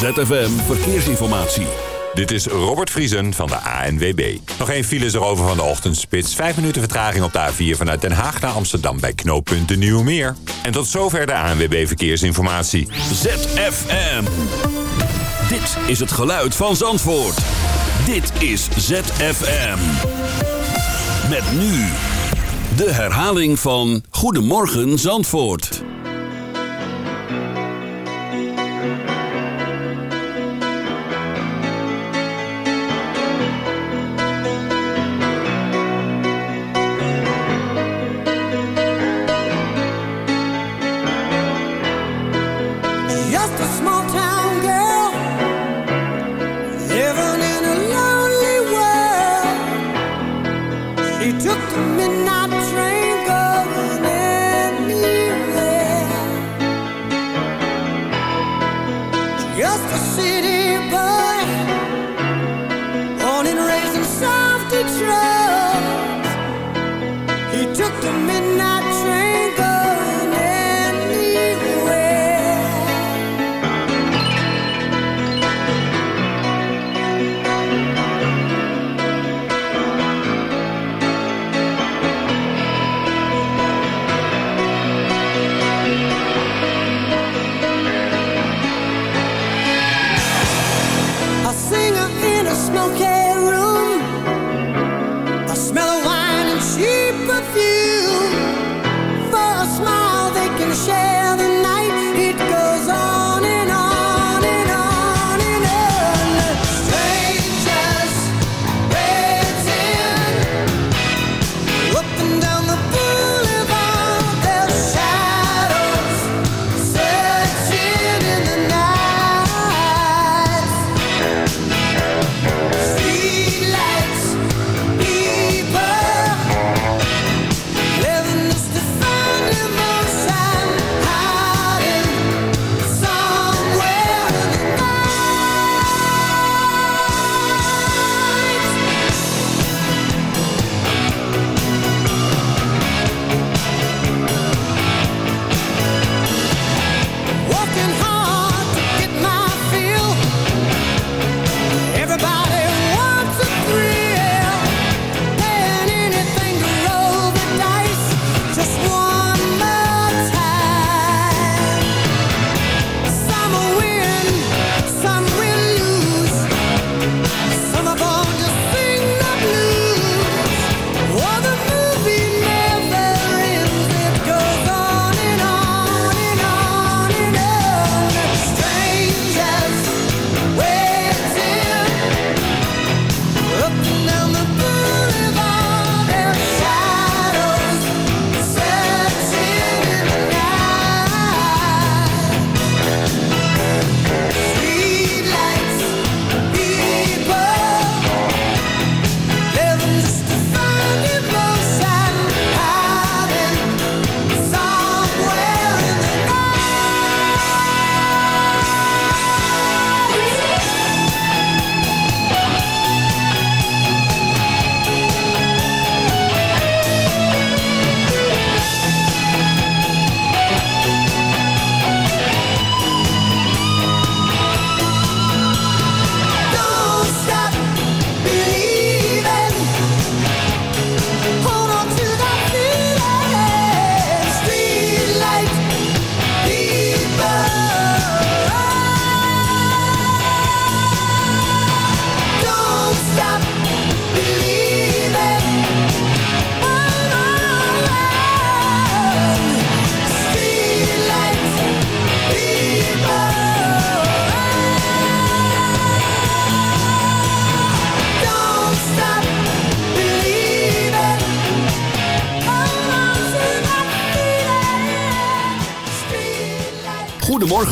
ZFM Verkeersinformatie. Dit is Robert Vriesen van de ANWB. Nog één file is erover van de ochtendspits. Vijf minuten vertraging op de A4 vanuit Den Haag naar Amsterdam bij knooppunt de Nieuwmeer. En tot zover de ANWB Verkeersinformatie. ZFM. Dit is het geluid van Zandvoort. Dit is ZFM. Met nu de herhaling van Goedemorgen Zandvoort.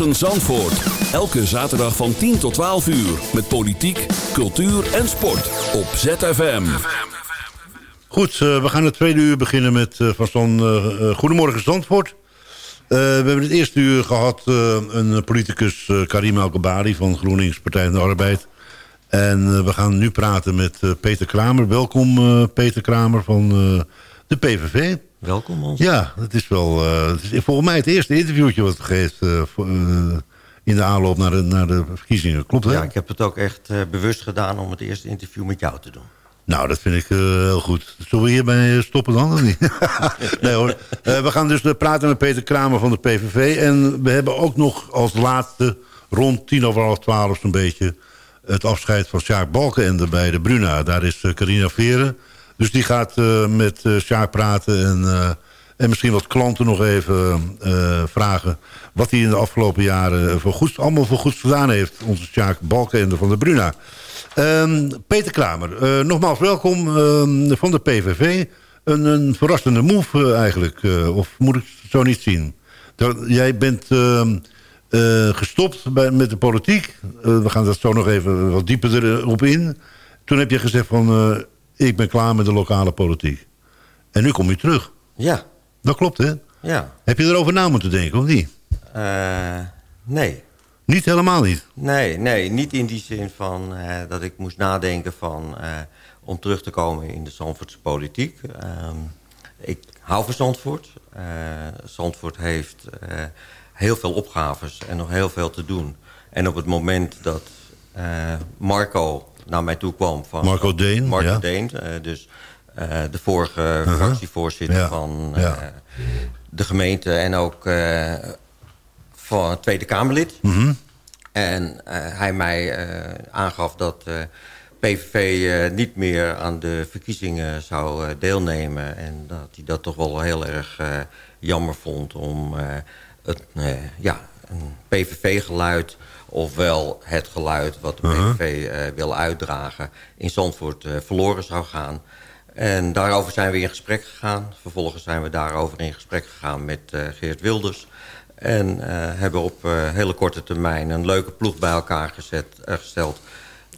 Goedemorgen Zandvoort. Elke zaterdag van 10 tot 12 uur. Met politiek, cultuur en sport. Op ZFM. Goed, eh, we gaan het tweede uur beginnen met eh, van zo'n eh, Goedemorgen Zandvoort. We hebben het eerste uur gehad eh, een politicus Karim El van GroenLinks Partij van de Arbeid. En we gaan nu praten met Peter Kramer. Welkom Peter Kramer van de PVV. Welkom ons. Ja, het is wel eh, het is volgens mij het eerste interviewtje wat geeft. eh, eh, in de aanloop naar de, naar de verkiezingen. Klopt hè? Ja, ik heb het ook echt bewust gedaan om het eerste interview met jou te doen. Nou, dat vind ik eh, heel goed. Zullen we hierbij stoppen dan? Of niet? nee hoor. We gaan dus praten met Peter Kramer van de PVV. En we hebben ook nog als laatste rond tien over half twaalf zo'n beetje... het afscheid van Sjaak Balkenende bij de Bruna. Daar is eh, Carina Veren. Dus die gaat eh, met eh Sjaak praten en... eh, en misschien wat klanten nog even vragen... wat hij in de afgelopen jaren voor goed, allemaal voor goed gedaan heeft. Onze Sjaak Balkenende van de Bruna. Ehm, Peter Kramer, nogmaals welkom ehm, van de PVV. Een, een verrassende move eigenlijk, of moet ik het zo niet zien? Jij bent ehm, eh, gestopt met de politiek. We gaan dat zo nog even wat dieper erop in. Toen heb je gezegd van, ik ben klaar met de lokale politiek. En nu kom je terug. Ja, Dat klopt, hè? ja. Heb je erover na moeten denken, of niet? Eh, nee. Niet helemaal niet. Nee, nee, niet in die zin van eh, dat ik moest nadenken van, eh, om terug te komen in de Zandvoortse politiek. Ehm, ik hou van Zandvoort. Zandvoort heeft heel veel opgaves en nog heel veel te doen. En op het moment dat Marco naar mij toe kwam van... Marco Deen, Marco ja. Deen, eh, dus eh, de vorige fractievoorzitter Ja, van ja. eh, de gemeente en ook eh, van Tweede Kamerlid. Mhm. En eh, hij mij eh, aangaf dat eh, PVV eh, niet meer aan de verkiezingen zou eh, deelnemen. En dat hij dat toch wel heel erg eh, jammer vond om eh, het, eh, ja, een PVV-geluid... ofwel het geluid wat de PVV eh, wil uitdragen... in Zandvoort eh, verloren zou gaan. En daarover zijn we in gesprek gegaan. Vervolgens zijn we daarover in gesprek gegaan met eh, Geert Wilders... En hebben op hele korte termijn een leuke ploeg bij elkaar gezet, gesteld...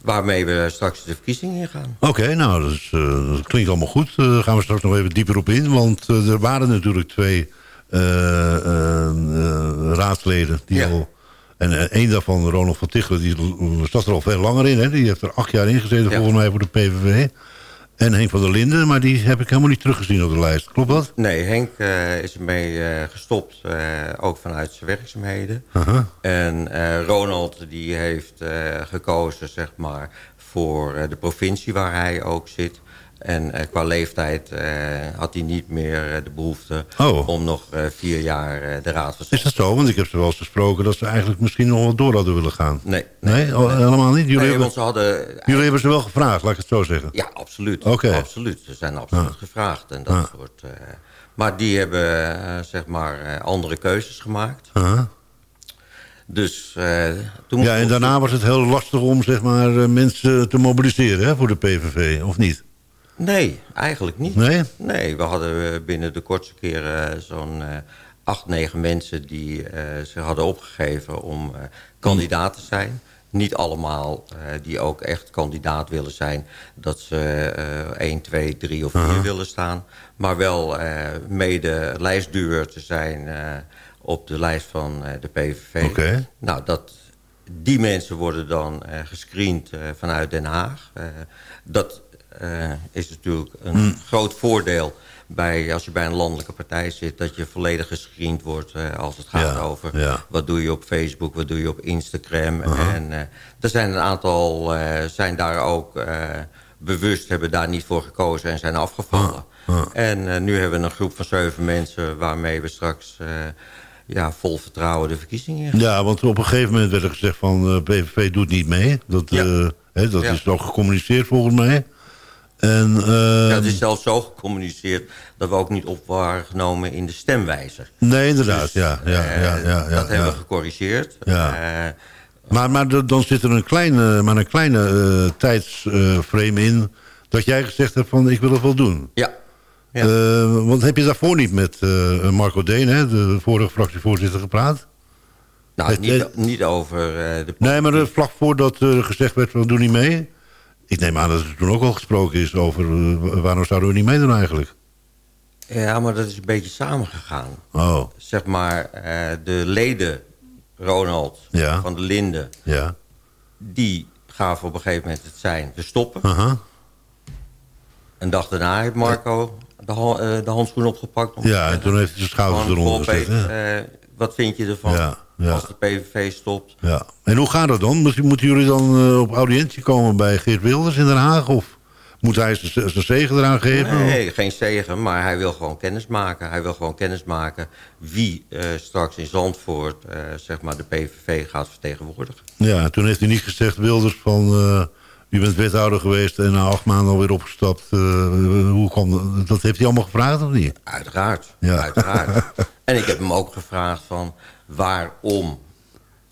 waarmee we straks de verkiezingen ingaan. Oké, nou, dat, is, dat klinkt allemaal goed. Daar gaan we straks nog even dieper op in. Want er waren natuurlijk twee raadsleden. Die Ja. al, en eh, één daarvan, Ronald van Tichelen, die l- zat er al veel langer in. Hè? Die heeft er acht jaar in gezeten, Ja. volgens mij, voor de PVV. En Henk van der Linden, maar die heb ik helemaal niet teruggezien op de lijst. Klopt dat? Nee, Henk eh, is ermee eh, gestopt, ook vanuit zijn werkzaamheden. En Ronald die heeft gekozen zeg maar, voor de provincie waar hij ook zit. En eh, qua leeftijd eh, had hij niet meer eh, de behoefte Oh. om nog vier jaar de raad van Is dat zo? Want ik heb ze wel eens gesproken dat ze eigenlijk misschien nog wel door hadden willen gaan. Nee, Nee, oh, helemaal niet? Jullie, Nee, hebben, ze hadden jullie hebben ze wel gevraagd, laat ik het zo zeggen. Ja, absoluut. Absoluut. Ze zijn absoluut gevraagd. En dat Ah. soort, maar die hebben zeg maar andere keuzes gemaakt. Aha. Dus toen Ja, en daarna was het heel lastig om zeg maar, mensen te mobiliseren hè, voor de PVV, of niet? Nee, eigenlijk niet. Nee? Nee, we hadden eh, binnen de kortste keren zo'n eh, acht, negen mensen die eh, zich hadden opgegeven om eh, kandidaat te zijn. Niet allemaal eh, die ook echt kandidaat willen zijn. Dat ze eh 1, 2, 3 of 4 willen staan. Maar wel eh, mede lijstduur te zijn eh, op de lijst van eh, de PVV. Oké. Nou, dat, die mensen worden dan eh, gescreend eh, vanuit Den Haag. Eh, dat eh, is natuurlijk een Hmm. groot voordeel bij, als je bij een landelijke partij zit... dat je volledig gescreend wordt eh, als het gaat Ja, over... ja. wat doe je op Facebook, wat doe je op Instagram. En eh, er zijn een aantal, eh, zijn daar ook eh, bewust, hebben daar niet voor gekozen en zijn afgevallen. En eh, nu hebben we een groep van zeven mensen waarmee we straks... eh, ja, vol vertrouwen de verkiezingen. Ja, want op een gegeven moment werd er gezegd van eh PVV doet niet mee. Dat, Ja. eh, hè, dat is ook gecommuniceerd volgens mij. En, eh, Ja, het is zelfs zo gecommuniceerd dat we ook niet op waren genomen in de stemwijzer. Nee, inderdaad. ja, ja, ja, Eh, ja, ja, dat ja. hebben we gecorrigeerd. Ja. Eh, Maar, maar dan zit er een kleine, maar een kleine eh, tijdsframe in... dat jij gezegd hebt van ik wil het wel doen. ja. Ja. Eh, want heb je daarvoor niet met Marco Deen, hè, de vorige fractievoorzitter, gepraat? nou, het- niet, niet over de... Nee, maar eh, vlak voordat er gezegd werd, we doen niet mee... Ik neem aan dat er toen ook al gesproken is over... eh, waarom zouden we niet meedoen eigenlijk? Ja, maar dat is een beetje samengegaan. Oh, Zeg maar, eh, de leden, Ronald Ja. van de Linden... ja. die gaven op een gegeven moment het zijn, we stoppen. Aha. Een dag daarna heeft Marco de, ha- eh, de handschoen opgepakt. om te Ja, en toen heeft hij zijn schouders eronder "Goh, gezet. Eh, wat vind je ervan? Ja, Ja. als de PVV stopt. Ja. En hoe gaat dat dan? Moeten jullie dan eh, op audiëntie komen bij Geert Wilders in Den Haag? Of moet hij zijn zegen eraan geven? Nee, geen zegen, maar hij wil gewoon kennis maken. Hij wil gewoon kennis maken wie eh, straks in Zandvoort eh, zeg maar de PVV gaat vertegenwoordigen. Ja, toen heeft hij niet gezegd, Wilders, van... eh u bent wethouder geweest en na acht maanden alweer opgestapt. hoe kwam dat? Dat heeft hij allemaal gevraagd of niet? Uiteraard, Ja. uiteraard. en ik heb hem ook gevraagd van waarom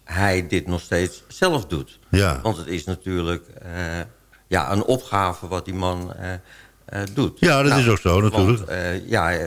hij dit nog steeds zelf doet. Ja. Want het is natuurlijk eh, ja, een opgave wat die man eh, eh, doet. Ja, dat is ook zo, natuurlijk. Want, ja,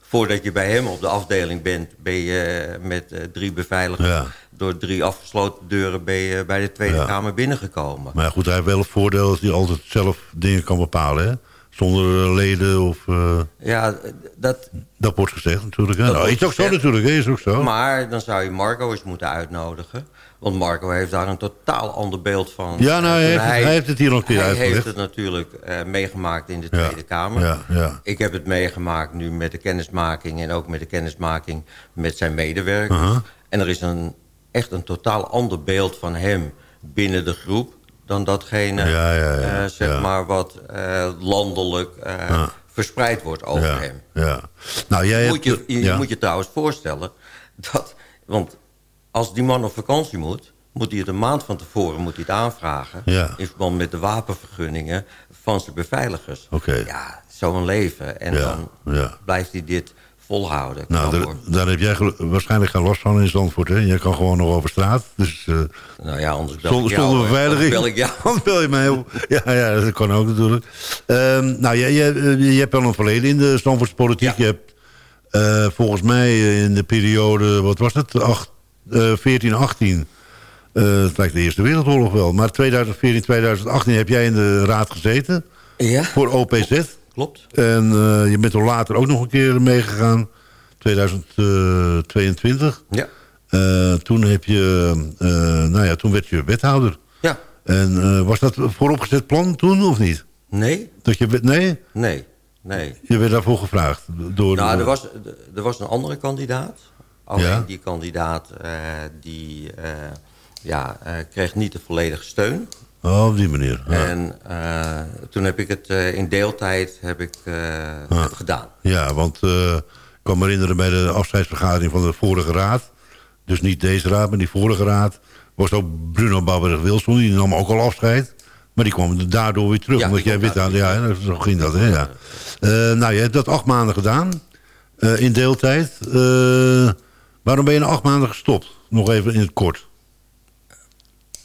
voordat je bij hem op de afdeling bent... ben je met drie beveiligers... Ja. door drie afgesloten deuren ben je bij de Tweede Ja. Kamer binnengekomen. Maar goed, hij heeft wel het voordeel dat hij altijd zelf dingen kan bepalen, hè? Zonder eh, leden of... eh, Ja, dat, dat wordt gezegd natuurlijk. Hè? Nou, is ook zo natuurlijk? Is ook zo. Maar dan zou je Marco eens moeten uitnodigen. Want Marco heeft daar een totaal ander beeld van. Ja, nou, hij heeft het- hij heeft het hier nog een keer Hij uitgelegd. heeft het natuurlijk eh, meegemaakt in de Ja, Tweede Kamer. ja, ja. Ik heb het meegemaakt nu met de kennismaking... en ook met de kennismaking met zijn medewerkers. En er is een, echt een totaal ander beeld van hem binnen de groep... dan datgene Ja, ja, ja, eh, zeg maar wat eh, landelijk eh, verspreid wordt over hem ja. Nou, jij moet je, hebt... je moet je trouwens voorstellen dat... Want als die man op vakantie moet... moet hij het een maand van tevoren moet hij het aanvragen... In verband met de wapenvergunningen van zijn beveiligers. Oké. Ja, zo'n leven. En dan blijft hij dit volhouden. Nou, daar, heb jij waarschijnlijk geen last van in Zandvoort, hè? Jij kan gewoon nog over straat. Dus uh, nou ja, anders bel zonder, ik jou. zonder beveiliging. Bel ik jou. Anders bel je mij op. Ja, ja, dat kan ook natuurlijk. Ehm, nou, jij, jij, eh, je hebt wel een verleden in de Zandvoortse politiek. Ja. Je hebt eh, volgens mij in de periode, wat was het? Acht, eh, 14, 18... eh, het lijkt de Eerste Wereldoorlog wel. Maar 2014, 2018 heb jij in de raad gezeten. Ja, Voor OPZ. Klopt. En eh, je bent er later ook nog een keer meegegaan. 2022. Ja. Eh, toen, heb je, eh, nou ja, toen werd je wethouder. Ja. En eh, was dat vooropgezet plan toen of niet? Nee? Dat je, nee, Nee. Nee. je werd daarvoor gevraagd. Door, Nou, er was, er was een andere kandidaat. Alleen Ja. die kandidaat eh, die, eh, ja, eh, kreeg niet de volledige steun. Oh, op die manier. Ja, En eh, toen heb ik het eh, in deeltijd heb ik, eh, het gedaan. ja want ik kan me herinneren bij de afscheidsvergadering van de vorige raad. Dus niet deze raad, maar die vorige raad. Was ook Bruno Babberg-Wilson, die nam ook al afscheid. Maar die kwam daardoor weer terug. Ja, omdat jij wethouder, daardoor ja, zo ging dat. Hè, ja. Nou, je hebt dat acht maanden gedaan. in deeltijd. Waarom ben je na acht maanden gestopt? Nog even in het kort.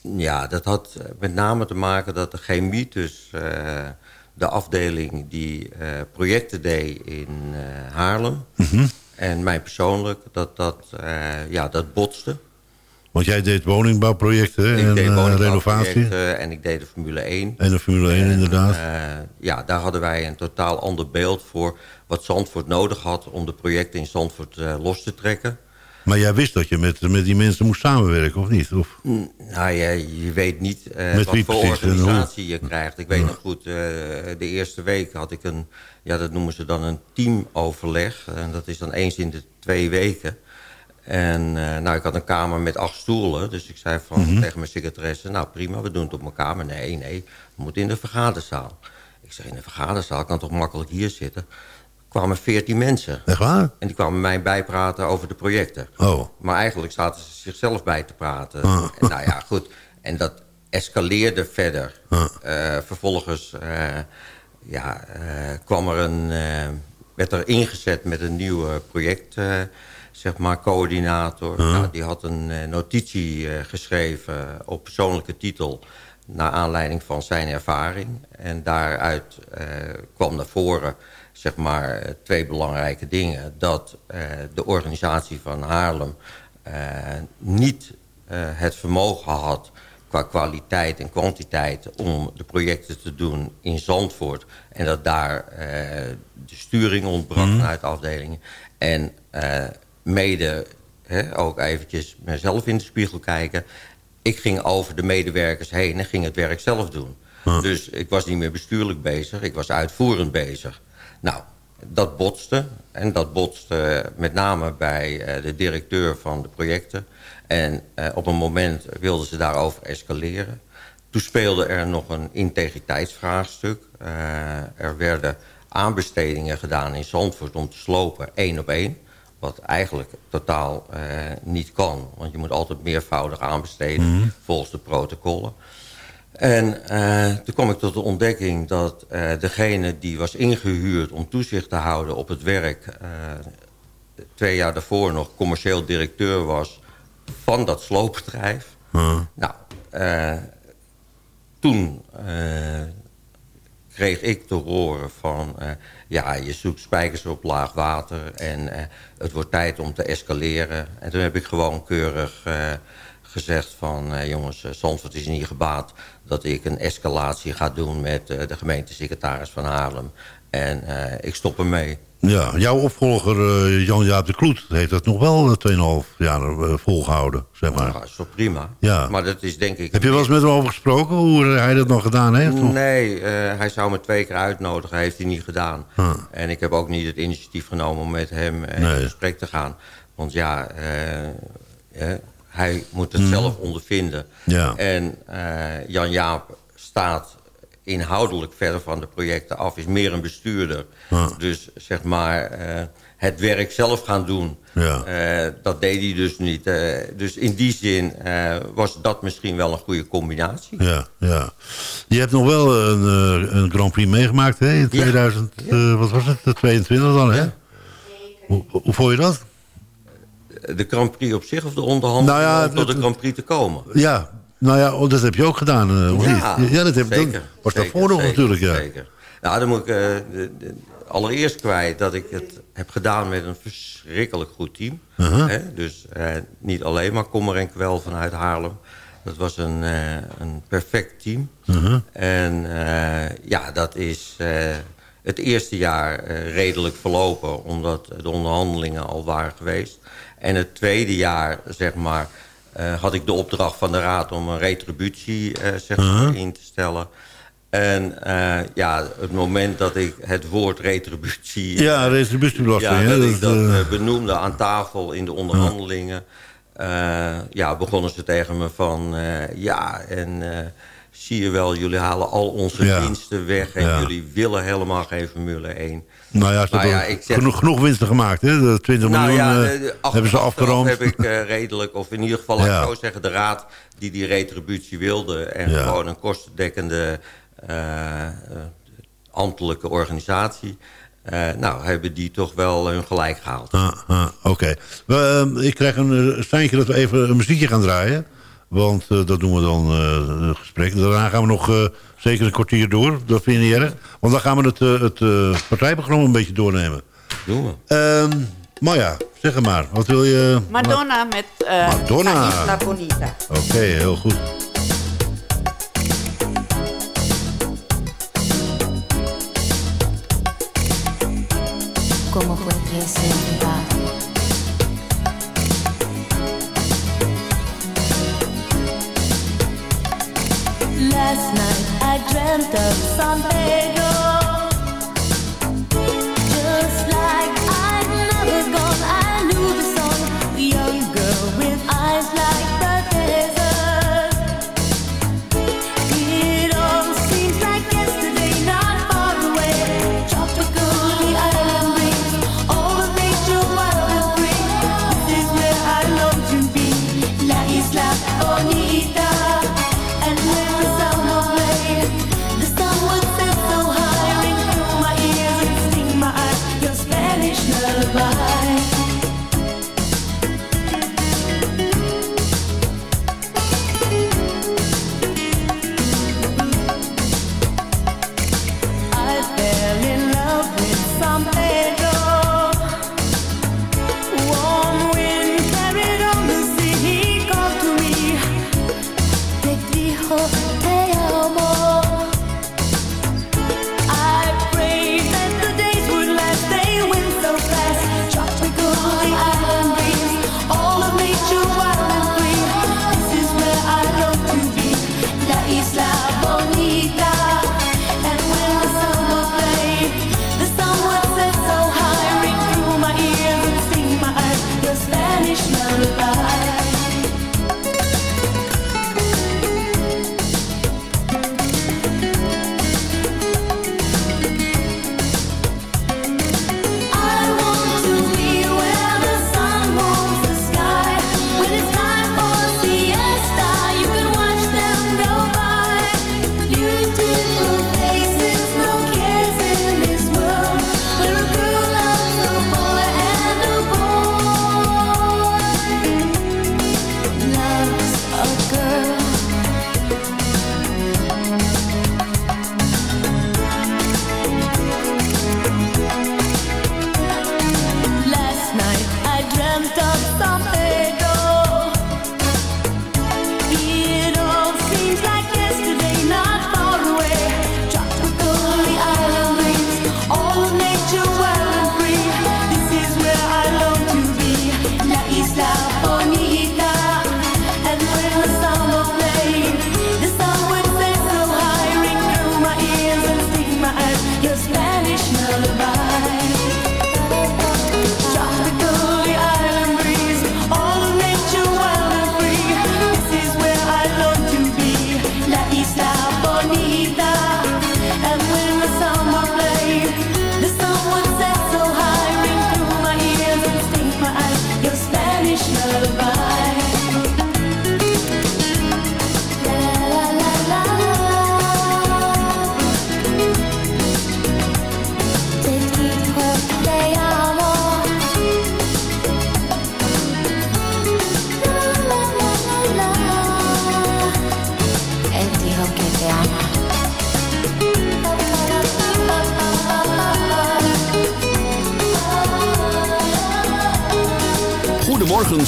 Ja, dat had met name te maken dat de chemie tussen eh, de afdeling die eh, projecten deed in eh, Haarlem... Mhm. en mij persoonlijk, dat dat, ja, dat botste. Want jij deed woningbouwprojecten hè, Ik en deed renovatie. en ik deed de Formule 1. En de Formule 1 inderdaad. Ja, daar hadden wij een totaal ander beeld voor... wat Zandvoort nodig had om de projecten in Zandvoort los te trekken. Maar jij wist dat je met, met die mensen moest samenwerken, of niet? Of, Nou ja, je weet niet eh, wat voor organisatie je krijgt. Ik weet nog goed, eh, de eerste week had ik een... ja, dat noemen ze dan een teamoverleg. En dat is dan eens in de twee weken. En eh, nou, ik had een kamer met acht stoelen. Dus ik zei van, Mhm. tegen mijn secretaresse... nou prima, we doen het op mijn kamer. Nee, nee, we moeten in de vergaderzaal. Ik zeg, in de vergaderzaal kan toch makkelijk hier zitten? Kwamen veertien mensen. echt waar? En die kwamen mij bijpraten over de projecten. Oh, Maar eigenlijk zaten ze zichzelf bij te praten. Ah. En nou ja, goed. En dat escaleerde verder. Ah. Eh, vervolgens eh, ja, eh, kwam er een, werd er ingezet met een nieuwe project, zeg maar, coördinator. Nou, die had een notitie geschreven op persoonlijke titel... naar aanleiding van zijn ervaring. En daaruit kwam naar voren zeg maar, eh, twee belangrijke dingen. Dat eh, de organisatie van Haarlem eh, niet het vermogen had qua kwaliteit en kwantiteit om de projecten te doen in Zandvoort. En dat daar de sturing ontbrak vanuit de afdelingen. En mede hè, ook eventjes mezelf in de spiegel kijken. Ik ging over de medewerkers heen en ging het werk zelf doen. Dus ik was niet meer bestuurlijk bezig, ik was uitvoerend bezig. Nou, dat botste. en dat botste met name bij eh, de directeur van de projecten. En eh, op een moment wilden ze daarover escaleren. Toen speelde er nog een integriteitsvraagstuk. Uh, er werden aanbestedingen gedaan in Zandvoort om te slopen, één op één. Wat eigenlijk totaal niet kan. Want je moet altijd meervoudig aanbesteden mm -hmm. volgens de protocollen. En uh, toen kwam ik tot de ontdekking dat uh, degene die was ingehuurd om toezicht te houden op het werk... Uh, twee jaar daarvoor nog commercieel directeur was van dat sloopbedrijf. Huh. Nou, toen kreeg ik te horen van... ja, je zoekt spijkers op laag water en het wordt tijd om te escaleren. En toen heb ik gewoon keurig gezegd van... Uh, jongens, uh, Zandvoort is niet gebaat dat ik een escalatie ga doen... met uh, de gemeentesecretaris van Haarlem. En ik stop ermee. Ja, jouw opvolger Jan-Jaap de Kloet... heeft dat nog wel 2,5 jaar volgehouden, zeg maar. Ja, is toch prima. Ja. Maar dat is denk ik... Heb je wel eens met hem over gesproken, hoe hij dat nog gedaan heeft? Of? Nee, hij zou me twee keer uitnodigen. Heeft hij niet gedaan. Huh. En ik heb ook niet het initiatief genomen om met hem in Nee. gesprek te gaan. Want ja... hij moet het zelf ondervinden. Ja. En uh, Jan-Jaap staat inhoudelijk verder van de projecten af. Is meer een bestuurder. Dus zeg maar uh, het werk zelf gaan doen. Ja. Uh, dat deed hij dus niet. dus in die zin was dat misschien wel een goede combinatie. Ja, ja. Je hebt nog wel een, een Grand Prix meegemaakt hè? in 2000, ja. wat was het, 22 dan hè? Hoe, hoe vond je dat? De Grand Prix op zich of de onderhandelingen nou ja, om tot de Grand Prix te komen? Ja, nou ja, oh, dat heb je ook gedaan, uh, ja, niet? Ja, dat heb zeker, dat was zeker, daarvoor nog natuurlijk, ja. Zeker. Nou, dan moet ik uh, de, de, allereerst kwijt dat ik het heb gedaan met een verschrikkelijk goed team. Uh -huh. Hè? Dus uh, niet alleen maar kommer en kwel vanuit Haarlem. Dat was een, een perfect team. Uh -huh. En ja, dat is het eerste jaar redelijk verlopen... omdat de onderhandelingen al waren geweest. En het tweede jaar, zeg maar, uh, had ik de opdracht van de raad om een retributie uh, zeg maar, Uh-huh. uh -huh. in te stellen. En uh, ja, het moment dat ik het woord retributie... Ja, retributiebelasting. Ja, dat ik dat uh, benoemde aan tafel in de onderhandelingen. ja, begonnen ze tegen me van... ja, en zie je wel, jullie halen al onze Ja. winsten weg... en Ja. jullie willen helemaal geen Formule 1. Nou ja, ze Nou ja, hebben ik zeg- genoeg, genoeg winsten gemaakt, hè? De 20 Nou miljoen ja, eh, de- de- ach- hebben ze afgeroomd. heb ik eh, redelijk, of in ieder geval, laat Ja. ik zo zeggen... de raad die die retributie wilde... en gewoon een kostendekkende eh, eh, ambtelijke organisatie... eh, nou, hebben die toch wel hun gelijk gehaald. Ah, ah, Oké. We, eh, Ik krijg een eh, seintje dat we even een muziekje gaan draaien. Want eh, dat doen we dan, eh, het gesprek. Daarna gaan we nog eh, zeker een kwartier door. Dat vind je niet erg. Want dan gaan we het, eh, het partijprogramma een beetje doornemen. Doen we. Ehm maar ja, zeg het maar. Wat wil je... Madonna met uh, Madonna. Isla Bonita. Oké, heel goed. ¿Cómo fue Last night. I dreamt of San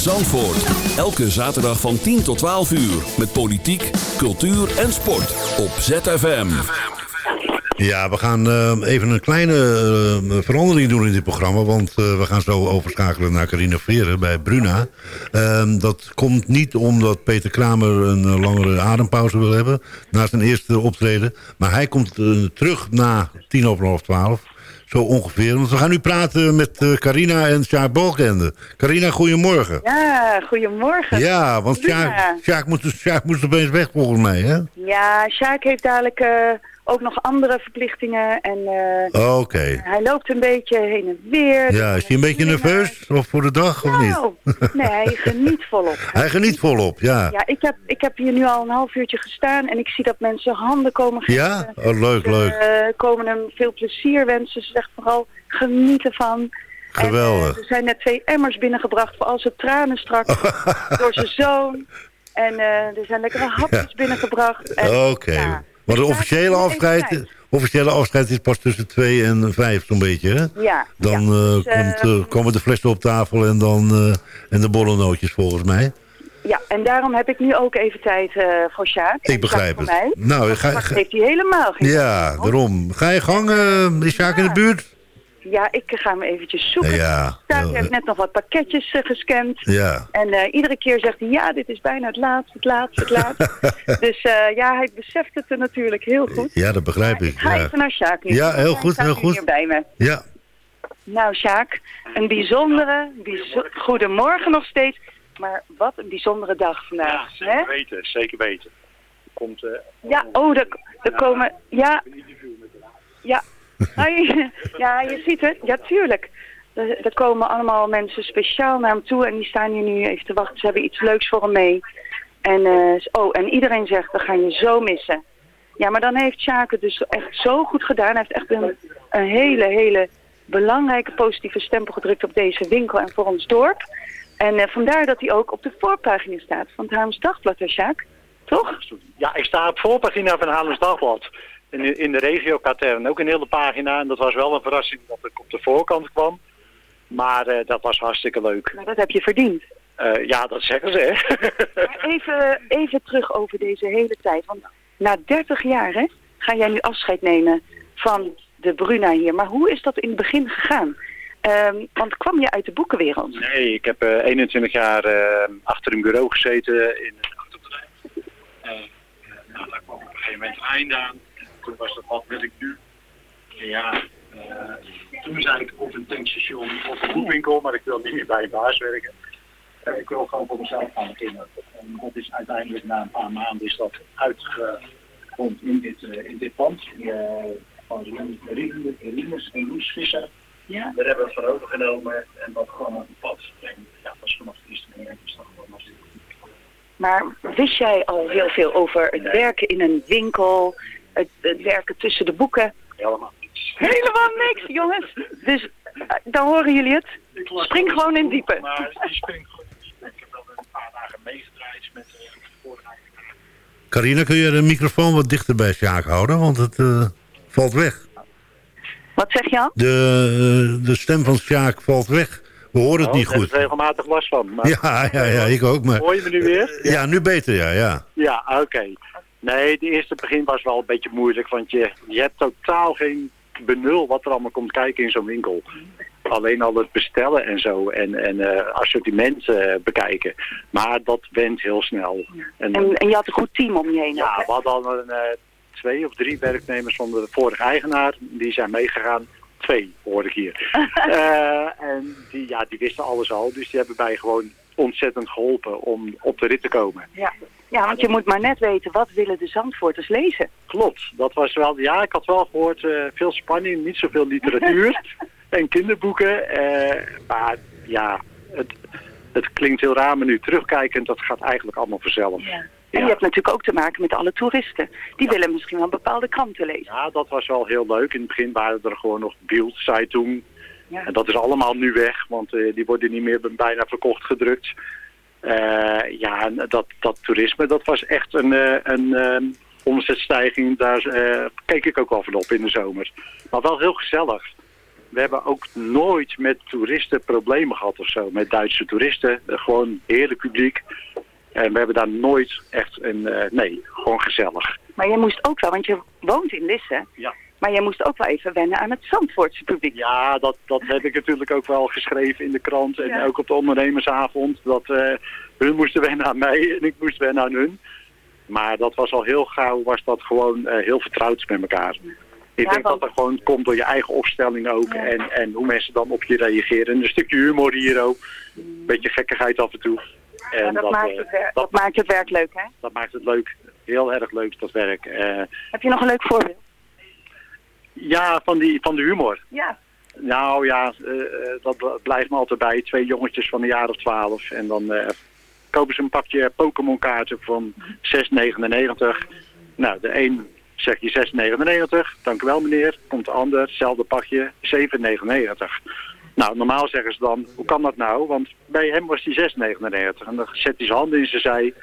Zandvoort. Elke zaterdag van 10 tot 12 uur. Met politiek, cultuur en sport. Op ZFM. Ja, we gaan eh, even een kleine eh, verandering doen in dit programma. Want eh, we gaan zo overschakelen naar Carina Veren bij Bruna. Ehm, dat komt niet omdat Peter Kramer een langere adempauze wil hebben... na zijn eerste optreden. Maar hij komt terug na tien over half twaalf. Zo ongeveer. Want we gaan nu praten met eh, Carina en Sjaak Balkende. Carina, goedemorgen. Ja, goedemorgen. Ja, want. Sjaak, Sjaak, moet, Sjaak moest opeens weg volgens mij, hè? Ja, Sjaak heeft dadelijk eh, ook nog andere verplichtingen. En eh, Oké. hij loopt een beetje heen en weer. Ja, is hij een beetje nerveus of voor de dag of niet? Nou, nee, hij geniet volop. Hij geniet volop, ja. Ja, ik heb, ik heb hier nu al een half uurtje gestaan en ik zie dat mensen handen komen geven. Ja? Oh, leuk, Ze, leuk. eh, komen hem veel plezier wensen. Ze zegt vooral genieten van. Geweldig. En, eh, er zijn net twee emmers binnengebracht voor al zijn tranen straks door zijn zoon. En eh, er zijn lekkere hapjes binnengebracht. En, Oké. ja, Maar de officiële afscheid, officiële afscheid is pas tussen twee en vijf zo'n beetje, hè? Ja, Dan ja. eh, Dus, komt, eh, komen de flessen op tafel en dan eh, en de bollennootjes volgens mij. ja, en daarom heb ik nu ook even tijd voor Sjaak. Ik begrijp het. Mij. Nou, ga, ga- heeft hij helemaal geen ja, daarom. Ga je gang, is Sjaak in de buurt? Ja, ik ga hem eventjes zoeken. Ja, Sjaak heel- heeft net nog wat pakketjes eh, gescand. Ja. En eh, iedere keer zegt hij, ja, dit is bijna het laatste, het laatste, het laatste. dus eh, ja, hij beseft het er natuurlijk heel goed. Ja, dat begrijp Maar ik. ik ga Ja, even naar Sjaak nu. Ja, heel goed, heel goed. hier bij me. ja. Nou, Sjaak, een bijzondere, bijzo- goedemorgen nog steeds. Maar wat een bijzondere dag vandaag. Ja, hè? zeker weten, zeker weten. Er komt eh, Ja, oh, er, er komen, ja, een interview met de ja. Hoi. Ja, je ziet het. Ja, tuurlijk. Er, er komen allemaal mensen speciaal naar hem toe en die staan hier nu even te wachten. Ze hebben iets leuks voor hem mee. En, eh, oh, en iedereen zegt, we gaan je zo missen. Ja, maar dan heeft Sjaak het dus echt zo goed gedaan. Hij heeft echt een, hele, hele belangrijke positieve stempel gedrukt op deze winkel en voor ons dorp. En eh, vandaar dat hij ook op de voorpagina staat van het Haarlems Dagblad, hè, Sjaak? Toch? Ja, ik sta op voorpagina van Haarlems Dagblad. In, in de regio-katern ook een hele pagina. En dat was wel een verrassing dat ik op de voorkant kwam. Maar eh, dat was hartstikke leuk. Nou, dat heb je verdiend. Eh, ja, dat zeggen ze, hè. Maar even, even terug over deze hele tijd. Want na 30 jaar hè, ga jij nu afscheid nemen van de Bruna hier. Maar hoe is dat in het begin gegaan? Ehm, want kwam je uit de boekenwereld? Nee, ik heb eh, 21 jaar eh, achter een bureau gezeten in het autobedrijf. Nou, daar kwam op een gegeven moment een einde aan. Toen was dat, wat wil ik nu? En ja, eh, toen zei ik op een tankstation of een boekwinkel, maar ik wil niet meer bij een baas werken. Eh, ik wil gewoon voor mezelf gaan beginnen. En dat is uiteindelijk na een paar maanden is dat uitgekomen in dit, eh, in dit pand. Van Rinus en Loes Visser. Ja. Daar hebben we het van overgenomen en dat gewoon op het pad. En ja, dat was vanaf de eerste moment is dat gewoon hartstikke goed. Maar wist jij al heel veel over het werken in een winkel, het, het werken tussen de boeken? Helemaal niets. Helemaal niks, jongens. Dus eh, dan horen jullie het. Spring gewoon in diepe. Maar die springt gewoon in diepe. Ik heb wel een paar dagen meegedraaid met eh. Carina, kun je de microfoon wat dichter bij Sjaak houden? Want het eh, valt weg. Wat zeg je al? De, de stem van Sjaak valt weg. We horen het niet Daar heb goed. ik regelmatig last van. Maar Ja, ja, ja, ik ook. Maar, Hoor je me nu weer? ja, nu beter, ja, ja. Ja, oké. Nee, de eerste begin was wel een beetje moeilijk, want je, je hebt totaal geen benul wat er allemaal komt kijken in zo'n winkel. Alleen al het bestellen en zo en, en eh, assortiment eh, bekijken. Maar dat went heel snel. En, En, en je had een goed team om je heen. ja, we hadden al een, eh, twee of drie werknemers van de vorige eigenaar. Die zijn meegegaan. Twee, hoor ik hier. En die, ja, die wisten alles al. Dus die hebben mij gewoon ontzettend geholpen om op de rit te komen. Ja. Ja, want je moet maar net weten, wat willen de Zandvoorters lezen? Klopt, dat was wel, ja, ik had wel gehoord, eh, veel spanning, niet zoveel literatuur en kinderboeken. eh, maar ja, het, het klinkt heel raar, maar nu terugkijkend, dat gaat eigenlijk allemaal vanzelf. Ja, En je hebt natuurlijk ook te maken met alle toeristen. Die willen misschien wel bepaalde kranten lezen. ja, dat was wel heel leuk. In het begin waren er gewoon nog Bild, Zeitung. Ja. En dat is allemaal nu weg, want eh, die worden niet meer bijna verkocht gedrukt. Eh, ja, dat, dat toerisme, dat was echt een, eh, een, ehm, omzetstijging, daar eh, keek ik ook wel van op in de zomer. Maar wel heel gezellig. We hebben ook nooit met toeristen problemen gehad of zo. Met Duitse toeristen. Eh, gewoon heerlijk publiek. En we hebben daar nooit echt een... eh, nee, gewoon gezellig. Maar jij moest ook wel, want je woont in Lisse. Ja. Maar jij moest ook wel even wennen aan het Zandvoortse publiek. Ja, dat, dat heb ik natuurlijk ook wel geschreven in de krant. En Ja. ook op de ondernemersavond. Dat eh, hun moesten wennen aan mij en ik moest wennen aan hun. Maar dat was al heel gauw, was dat gewoon eh, heel vertrouwd met elkaar. Ik Ja, denk want- dat dat gewoon komt door je eigen opstelling ook. Ja. En, en hoe mensen dan op je reageren. En een stukje humor hier ook. Een beetje gekkigheid af en toe. En Ja, dat, maakt eh, het dat, dat maakt het werk leuk, hè? dat maakt het leuk. Heel erg leuk, dat werk. Heb je nog een leuk voorbeeld? Ja, van, die, van de humor. Ja. Nou ja, eh, eh, dat blijft me altijd bij. Twee jongetjes van een jaar of twaalf. En dan eh, kopen ze een pakje Pokémon kaarten van 6,99. Nou, de een zegt je 6,99. Dank u wel meneer. Komt de ander, hetzelfde pakje, 7,99. Nou, normaal zeggen ze dan, hoe kan dat nou? Want bij hem was die 6,99. En dan zet hij zijn handen in zijn zij.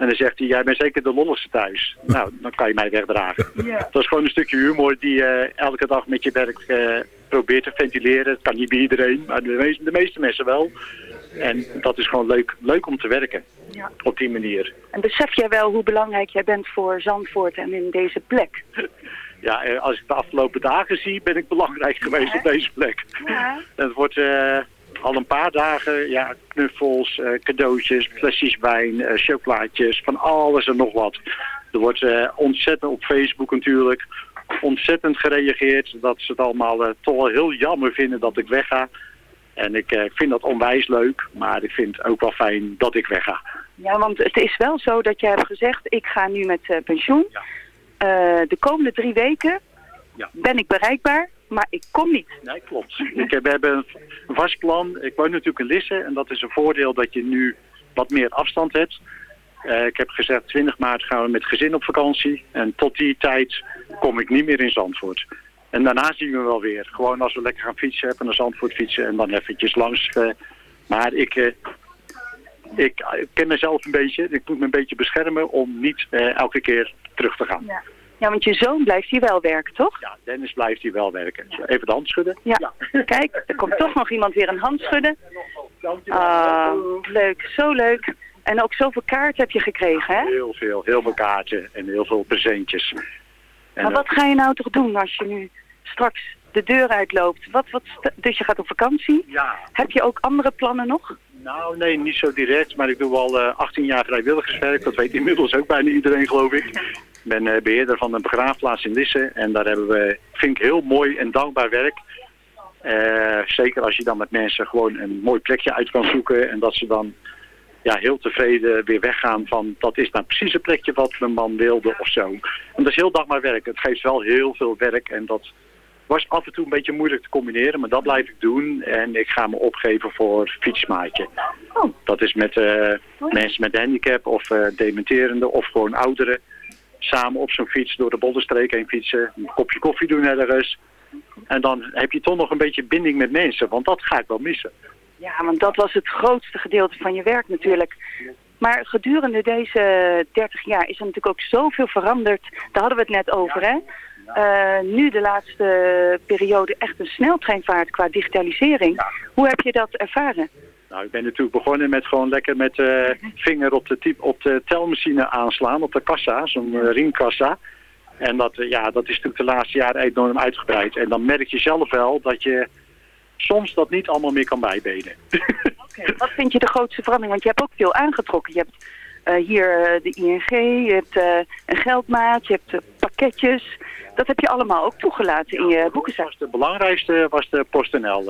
En dan zegt hij, jij bent zeker de lolligste thuis. Nou, dan kan je mij wegdragen. Dat is gewoon een stukje humor die je elke dag met je werk eh, probeert te ventileren. Het kan niet bij iedereen, maar de, meeste- de meeste mensen wel. En dat is gewoon leuk, leuk om te werken. Ja. Op die manier. En besef jij wel hoe belangrijk jij bent voor Zandvoort en in deze plek? Ja, eh, als ik de afgelopen dagen zie, ben ik belangrijk geweest op deze plek. Ja. Het wordt eh, al een paar dagen, ja, knuffels, eh, cadeautjes, flesjes wijn, eh, chocolaatjes, van alles en nog wat. Er wordt eh, ontzettend op Facebook natuurlijk, ontzettend gereageerd dat ze het allemaal toch wel heel jammer vinden dat ik wegga. En ik eh, vind dat onwijs leuk, maar ik vind het ook wel fijn dat ik wegga. Ja, want het is wel zo dat jij hebt gezegd, ik ga nu met pensioen. Ja. De komende drie weken Ja. ben ik bereikbaar, maar ik kom niet. Nee, klopt. Ik heb, we hebben een vast plan. Ik woon natuurlijk in Lisse en dat is een voordeel dat je nu wat meer afstand hebt. Eh, ik heb gezegd 20 maart gaan we met gezin op vakantie. En tot die tijd kom ik niet meer in Zandvoort. En daarna zien we wel weer. Gewoon als we lekker gaan fietsen, even naar Zandvoort fietsen en dan eventjes langs. eh. maar ik, eh, ik, ik ken mezelf een beetje. Ik moet me een beetje beschermen om niet eh, elke keer terug te gaan. Ja. Ja, want je zoon blijft hier wel werken, toch? Ja, Dennis blijft hier wel werken. Even de hand schudden. Ja. Kijk, er komt toch nog iemand weer een hand schudden. Ah, leuk, zo leuk. En ook zoveel kaarten heb je gekregen, hè? Heel veel, heel veel kaarten en heel veel presentjes. En, Maar wat ga je nou toch doen als je nu straks de deur uitloopt? Wat, wat, dus je gaat op vakantie. eh, ja, Heb je ook andere plannen nog? nou nee, niet zo direct, maar ik doe al eh, 18 jaar vrijwilligerswerk. Dat weet inmiddels ook bijna iedereen, geloof ik. Ik ben eh, beheerder van een begraafplaats in Lisse en daar hebben we, vind ik, heel mooi en dankbaar werk. Eh, zeker als je dan met mensen gewoon een mooi plekje uit kan zoeken en dat ze dan ja, heel tevreden weer weggaan van dat is nou precies het plekje wat mijn man wilde of zo. En dat is heel dankbaar werk. Het geeft wel heel veel werk en dat was af en toe een beetje moeilijk te combineren, maar dat blijf ik doen. En ik ga me opgeven voor fietsmaatje. Oh. Dat is met eh, mensen met handicap of dementerende of gewoon ouderen. Samen op zo'n fiets door de Bolderstreek heen fietsen, een kopje koffie doen ergens. En dan heb je toch nog een beetje binding met mensen, want dat ga ik wel missen. Ja, want dat was het grootste gedeelte van je werk natuurlijk. Maar gedurende deze 30 jaar is er natuurlijk ook zoveel veranderd. Daar hadden we het net over, hè? Eh, nu de laatste periode echt een sneltreinvaart qua digitalisering. Hoe heb je dat ervaren? Nou, ik ben natuurlijk begonnen met gewoon lekker met eh vinger op de, op de telmachine aanslaan, op de kassa, zo'n eh, ringkassa. En dat, eh, ja, dat is natuurlijk de laatste jaren enorm uitgebreid. En dan merk je zelf wel dat je soms dat niet allemaal meer kan bijbenen. Wat vind je de grootste verandering? Want je hebt ook veel aangetrokken. Je hebt hier de ING, je hebt een geldmaat, je hebt pakketjes. Dat heb je allemaal ook toegelaten in je boekenzak. was de belangrijkste was de PostNL.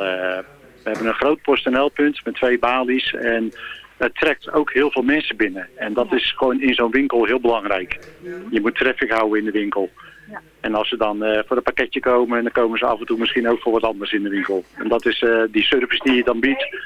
We hebben een groot PostNL-punt met twee balies. En het trekt ook heel veel mensen binnen. En dat is gewoon in zo'n winkel heel belangrijk. Je moet traffic houden in de winkel. Ja. En als ze dan eh, voor een pakketje komen, dan komen ze af en toe misschien ook voor wat anders in de winkel. En dat is eh, die service die je dan biedt.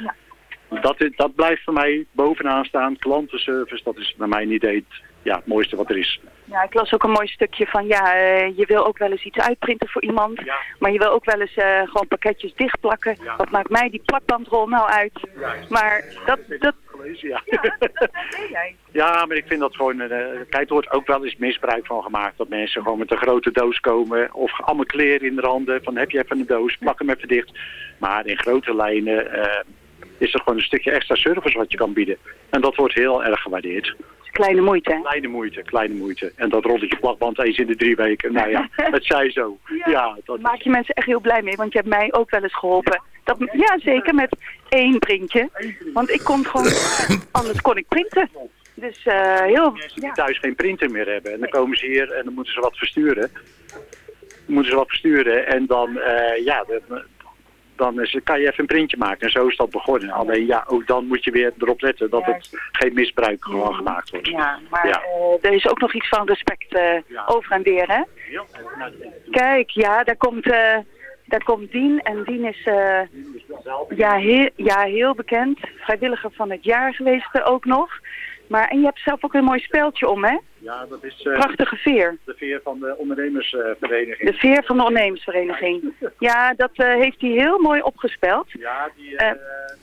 Dat, dat blijft voor mij bovenaan staan. Klantenservice, dat is naar mijn idee ja, het mooiste wat er is. Ja, ik las ook een mooi stukje van, ja, eh, je wil ook wel eens iets uitprinten voor iemand. Ja. Maar je wil ook wel eens eh, gewoon pakketjes dichtplakken. Ja. Wat maakt mij die plakbandrol nou uit? Maar dat, dat, ja. Ja, maar ik vind dat gewoon... eh, kijk, er wordt ook wel eens misbruik van gemaakt. Dat mensen gewoon met een grote doos komen. Of allemaal kleren in de handen. Van heb je even een doos, plak hem even dicht. Maar in grote lijnen is er gewoon een stukje extra service wat je kan bieden. En dat wordt heel erg gewaardeerd. Kleine moeite, hè? Kleine moeite, kleine moeite. En dat rolletje plakband eens in de drie weken. Nou ja, het zij zo. Ja, dat maak je mensen echt heel blij mee, want je hebt mij ook wel eens geholpen. Dat, ja, zeker, met één printje. Want ik kon gewoon, anders kon ik printen. Dus eh, heel, mensen die thuis geen printer meer hebben. En dan komen ze hier en dan moeten ze wat versturen. Moeten ze wat versturen en dan, eh, ja, dan, dan is, kan je even een printje maken. En zo is dat begonnen. Alleen ja, ook dan moet je weer erop letten dat het geen misbruik gewoon gemaakt wordt. Ja, maar Ja. eh, er is ook nog iets van respect eh, over en weer, hè? Kijk, ja, daar komt, eh, daar komt Dien. En Dien is eh, ja, heel, ja, heel bekend. Vrijwilliger van het jaar geweest ook nog. Maar, en je hebt zelf ook een mooi speeltje om, hè? Ja, dat is eh, Prachtige veer. de veer van de ondernemersvereniging. De veer van de ondernemersvereniging. Ja, dat eh, heeft hij heel mooi opgespeld. Ja, die eh,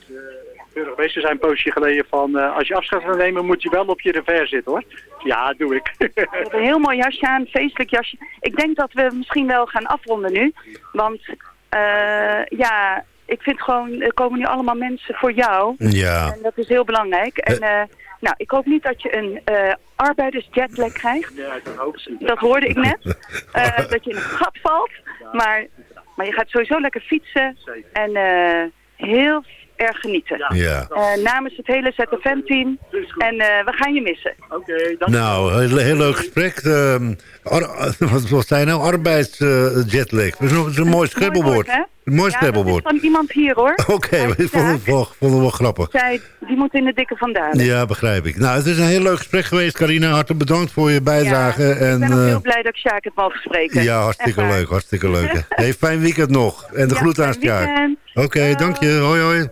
de burgemeester zijn een poosje geleden van... eh, als je afscheid gaat nemen, moet je wel op je revers zitten, hoor. Ja, doe ik. Heeft een heel mooi jasje aan, feestelijk jasje. Ik denk dat we misschien wel gaan afronden nu. Want eh, ja, ik vind gewoon, er komen nu allemaal mensen voor jou. Ja. En dat is heel belangrijk. En eh, nou, ik hoop niet dat je een eh arbeidersjetlag krijgt. Ja, hoop. Dat hoorde ik net. Eh, dat je in een gat valt. Maar, maar je gaat sowieso lekker fietsen. En eh, heel erg genieten. Ja. Eh, namens het hele ZFM-team. En eh, we gaan je missen. Oké, dank Nou, heel, heel leuk gesprek. Ehm, ar- wat, zei je nou? Arbeidsjetlag. dat is een- dat is een mooi scrabblewoord. hè? Een mooi Ja, dat is scrabblewoord. van iemand hier hoor. Oké, maar ik vond het wel, vond het wel grappig. Zij, die moet in de dikke vandaan. Ja, begrijp ik. Nou, het is een heel leuk gesprek geweest, Carina. Hartelijk bedankt voor je bijdrage. en, ik ben ook eh, heel blij dat ik Sjaak het mogen spreken. ja, hartstikke leuk, hartstikke leuk. Hey, fijn weekend nog. En de Ja, groet aan Sjaak. Oké, dank je. Hoi, hoi.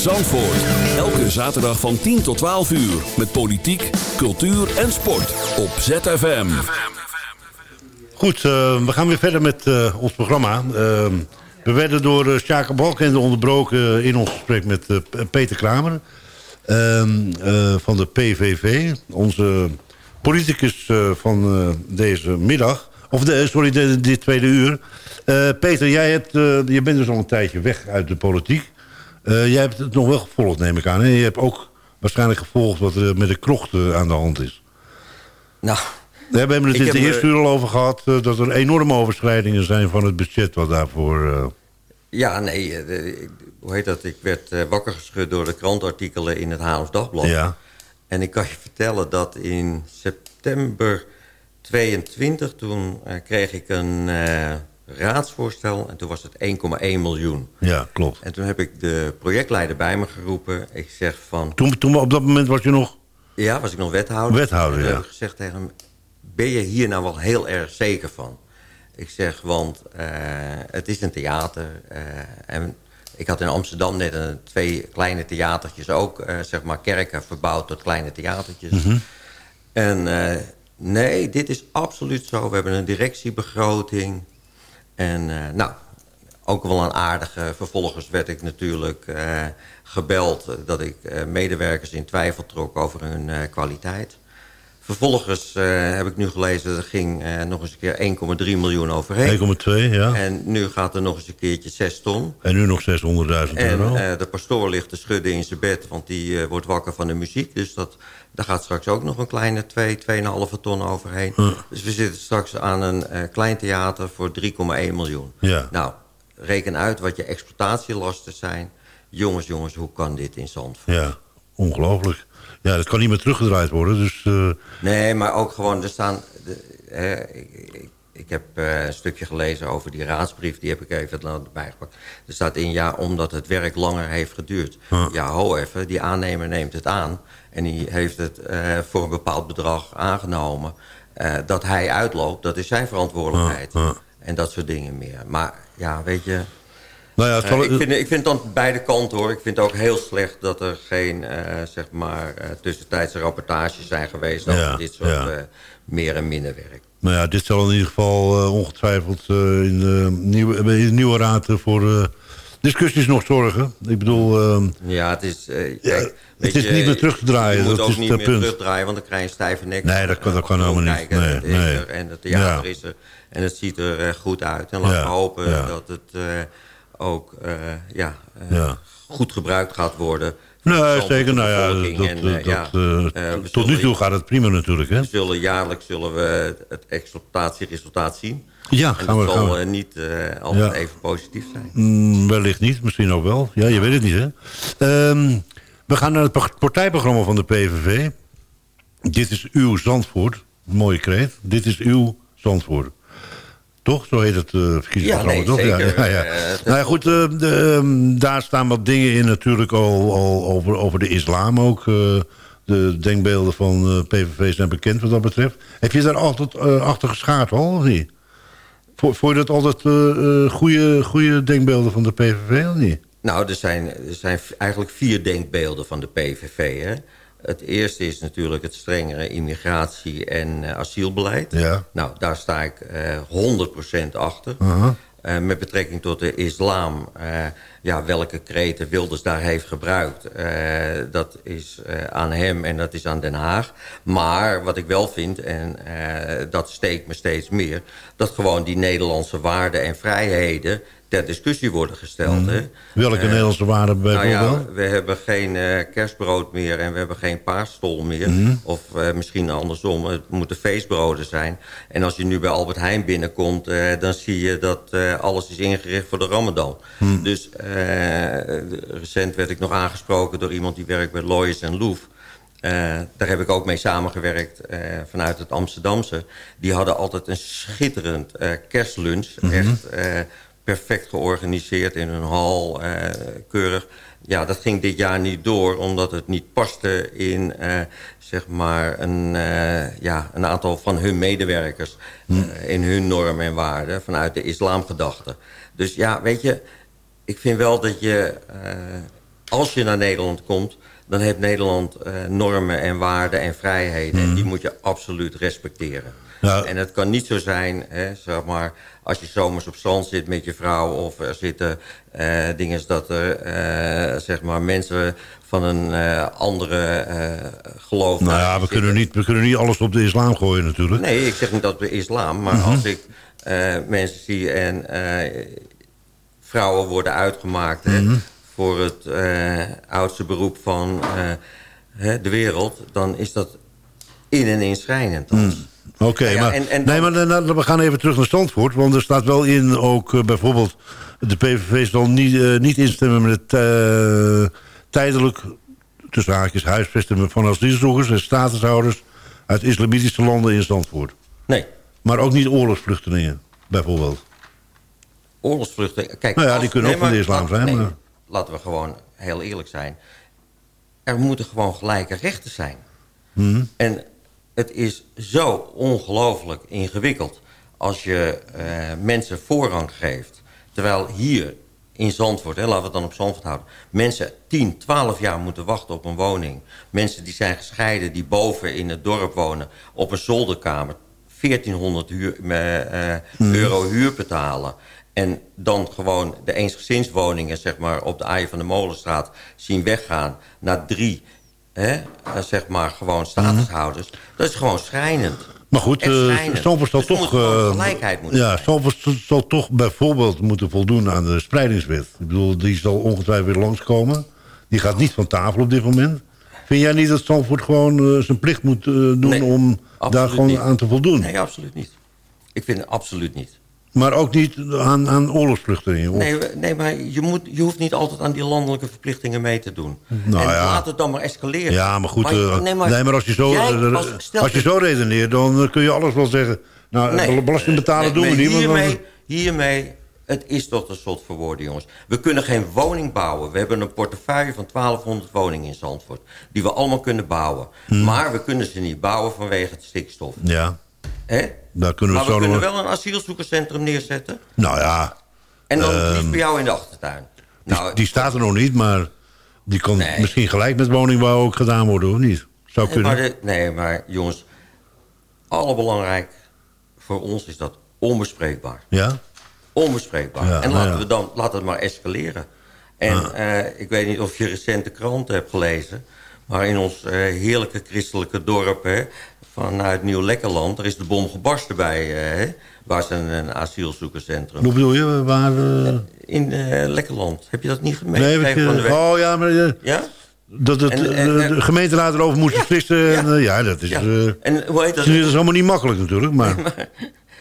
Zandvoort. Elke zaterdag van 10 tot 12 uur. Met politiek, cultuur en sport. Op ZFM. Goed, eh, we gaan weer verder met eh, ons programma. Eh, we werden door uh, Sjaak Balkende onderbroken in ons gesprek met eh, Peter Kramer. ehm, eh, van de PVV. Onze politicus eh, van eh, deze middag. Of de, sorry, dit tweede uur. Eh, Peter, jij hebt, eh, je bent dus al een tijdje weg uit de politiek. Eh, jij hebt het nog wel gevolgd, neem ik aan. En je hebt ook waarschijnlijk gevolgd wat er met de krocht eh, aan de hand is. Nou, We hebben het in de eerste uur al over gehad... eh, dat er enorme overschrijdingen zijn van het budget wat daarvoor... eh, Ja, nee, eh, de- hoe heet dat? Ik werd eh, wakker geschud door de krantartikelen in het Haarlems Dagblad. ja. En ik kan je vertellen dat in september 22... toen eh, kreeg ik een eh, raadsvoorstel en toen was het 1,1 miljoen. ja, klopt. En toen heb ik de projectleider bij me geroepen. Ik zeg van... Toen, toen op dat moment was je nog... Ja, was ik nog wethouder. Wethouder, ja. heb ik gezegd tegen hem... ben je hier nou wel heel erg zeker van? Ik zeg, want eh, het is een theater. eh, en ik had in Amsterdam net een, twee kleine theatertjes ook... eh, zeg maar kerken verbouwd tot kleine theatertjes. Mhm. En nee, dit is absoluut zo. We hebben een directiebegroting. En eh, nou, ook wel een aardige. Vervolgens werd ik natuurlijk eh, gebeld dat ik eh, medewerkers in twijfel trok over hun kwaliteit. Vervolgens eh, heb ik nu gelezen dat er ging eh, nog eens een keer 1,3 miljoen overheen. 1,2, ja. En nu gaat er nog eens een keertje 6 ton. En nu nog 600.000 En euro. eh, de pastoor ligt te schudden in zijn bed, want die wordt wakker van de muziek. Dus dat, daar gaat straks ook nog een kleine 2, 2,5 ton overheen. Dus we zitten straks aan een klein theater voor 3,1 miljoen. Ja. Nou, reken uit wat je exploitatielasten zijn. Jongens, jongens, hoe kan dit in Zandvoort? Ja, ongelooflijk. Ja, dat kan niet meer teruggedraaid worden. Dus eh, Nee, maar ook gewoon, er staan... De, hè, ik, ik, ik heb eh, een stukje gelezen over die raadsbrief, die heb ik even erbij gepakt. Er staat in, ja, omdat het werk langer heeft geduurd. Ja, ho even, die aannemer neemt het aan... en die heeft het eh, voor een bepaald bedrag aangenomen. Dat hij uitloopt, dat is zijn verantwoordelijkheid. En dat soort dingen meer. Maar ja, weet je... nou ja, het Eh, zal- ik, vind, ik vind dan beide kanten hoor. Ik vind het ook heel slecht dat er geen eh, zeg maar, eh, tussentijdse rapportages zijn geweest over Ja, dit soort ja. meer en minder werk. nou ja, dit zal in ieder geval ongetwijfeld in, de nieuwe, in de nieuwe raad voor discussies nog zorgen. Ik bedoel, eh, Ja, het is, Ja, het is je, niet meer terug te draaien, Je moet dat is niet het meer punt. terugdraaien, want dan krijg je een stijve nek. Nee, dat kan- dat kan gewoon helemaal niet. kijken, Nee, het nee. er en het theater Ja. is er. En het ziet er goed uit. En laten Ja, we hopen dat het ook eh, ja, eh, Ja. goed gebruikt gaat worden. nee, zeker. Nou ja, dat, En, dat, eh, ja, dat, we tot nu toe gaat het prima natuurlijk. Hè? We zullen jaarlijks zullen we het exploitatieresultaat zien. Ja, gaan we, dat gaan zal we. eh, niet altijd Ja. even positief zijn. Mm, wellicht niet, misschien ook wel. Ja, je weet het niet, hè? Ehm, we gaan naar het pa- partijprogramma van de PVV. Dit is uw Zandvoort. Mooie kreet. Dit is uw Zandvoort. Toch? Zo heet het eh verkiezingsprogramma, Ja, nee, toch? zeker. Ja, ja, ja. Eh, nou ja, goed, eh, de, ehm, daar staan wat dingen in natuurlijk al, al over, over de islam ook. de denkbeelden van PVV zijn bekend wat dat betreft. Heb je daar altijd achter geschaard al, of niet? Vo- Vond je dat altijd goede, goede denkbeelden van de PVV, of niet? Nou, er zijn, er zijn eigenlijk vier denkbeelden van de PVV. Hè? Het eerste is natuurlijk het strengere immigratie- en eh, asielbeleid. Ja. Nou, daar sta ik eh 100% achter. Aha. Eh, met betrekking tot de islam, eh, ja, welke kreten Wilders daar heeft gebruikt... eh, dat is eh, aan hem en dat is aan Den Haag. Maar wat ik wel vind, en eh, dat steekt me steeds meer... dat gewoon die Nederlandse waarden en vrijheden ter discussie worden gesteld. Hè? Welke Eh, Nederlandse waarden nou bijvoorbeeld? ja, we hebben geen eh, kerstbrood meer en we hebben geen paasstol meer. Mhm. Of eh, misschien andersom, het moeten feestbroden zijn. En als je nu bij Albert Heijn binnenkomt, dan zie je dat alles is ingericht voor de ramadan. Mhm. Dus recent werd ik nog aangesproken door iemand die werkt bij Loyes en. Eh, daar heb ik ook mee samengewerkt vanuit het Amsterdamse. Die hadden altijd een schitterend eh, kerstlunch. Mhm. Echt perfect georganiseerd in een hal, eh, keurig. Ja, dat ging dit jaar niet door, omdat het niet paste in eh, zeg maar een, eh, ja, een aantal van hun medewerkers. eh, in hun normen en waarden vanuit de islamgedachte. Dus ja, weet je, ik vind wel dat je... als je naar Nederland komt... dan heeft Nederland normen en waarden en vrijheden. En die moet je absoluut respecteren. Ja. En het kan niet zo zijn, hè, zeg maar, als je zomers op strand zit met je vrouw... of er zitten eh, dingen dat er, eh, zeg maar, mensen van een eh, andere geloof... Nou ja, we zitten. kunnen, niet, we kunnen niet alles op de islam gooien natuurlijk. Nee, ik zeg niet dat we islam, maar Mhm. als ik mensen zie en vrouwen worden uitgemaakt hè, Mhm. voor het oudste beroep van de wereld, dan is dat in en in schrijnend. Oké, Nou ja, maar, en- en nee, maar we gaan even terug naar Zandvoort. Want er staat wel in ook eh, bijvoorbeeld... de PVV zal niet, eh, niet instemmen met het eh, tijdelijk... tussen haakjes huisvesten van asielzoekers en statushouders... uit islamitische landen in Zandvoort. Nee, Maar ook niet oorlogsvluchtelingen, bijvoorbeeld. oorlogsvluchten. Kijk, Nou ja, als- die kunnen ook van de islam zijn, nee, maar- Laten we gewoon heel eerlijk zijn. Er moeten gewoon gelijke rechten zijn. Mhm. En het is zo ongelooflijk ingewikkeld als je eh, mensen voorrang geeft. Terwijl hier in Zandvoort, hè, laten we het dan op Zandvoort houden... mensen 10, 12 jaar moeten wachten op een woning. Mensen die zijn gescheiden, die boven in het dorp wonen... op een zolderkamer, 1400 huur, eh, eh, euro huur betalen... En dan gewoon de eensgezinswoningen zeg maar, op de Aaien van de Molenstraat zien weggaan naar drie hè, eh, zeg maar, gewoon statushouders. Dat is gewoon schrijnend. Maar goed, eh. Zandvoort zal Dus toch... eh, gelijkheid moeten ja, zal toch bijvoorbeeld moeten voldoen aan de spreidingswet. Ik bedoel, die zal ongetwijfeld weer langskomen. Die gaat niet van tafel op dit moment. Vind jij niet dat Zandvoort gewoon zijn plicht moet doen Nee, om daar gewoon niet. aan te voldoen? Nee, absoluut niet. Ik vind het absoluut niet. Maar ook niet aan, aan oorlogsvluchtelingen? of- Nee, nee maar je, moet, je hoeft niet altijd aan die landelijke verplichtingen mee te doen. Nou en ja. laat het dan maar escaleren. Ja, maar goed, eh, nee, maar, als je zo, jij eh, als- je zo redeneert, dan eh, kun je alles wel zeggen. Nou, Nee, belasting betalen doen we niet. want Hiermee, hiermee, het is toch een soort voor woorden, jongens. We kunnen geen woning bouwen. We hebben een portefeuille van 1200 woningen in Zandvoort. Die we allemaal kunnen bouwen. Hmm. Maar we kunnen ze niet bouwen vanwege het stikstof. Ja, Hè? Daar kunnen we Maar we kunnen nog- wel een asielzoekerscentrum neerzetten. Nou ja, En dan Ehm, liefst bij jou in de achtertuin. die, Nou, die staat er nog niet, maar die kan Nee. misschien gelijk met woningbouw ook gedaan worden, of niet? Zou nee, kunnen. maar de- nee, maar jongens, allerbelangrijk voor ons is dat onbespreekbaar. Ja? Onbespreekbaar. Ja, en nou laten ja. we dan laat het maar escaleren. En eh, ik weet niet of je recente kranten hebt gelezen... maar in ons eh, heerlijke christelijke dorp hè, vanuit Nieuw-Lekkerland... er is de bom gebarsten bij, eh, hè, waar ze een, een asielzoekerscentrum... Hoe bedoel je? Waar, eh, In eh, Lekkerland. Heb je dat niet nee, de je, week? oh ja, maar Ja? dat het, En, en, de gemeenteraad erover moest Ja, beslissen. En, ja. ja, dat is, Ja. En hoe heet dat? dat is allemaal niet makkelijk natuurlijk, maar...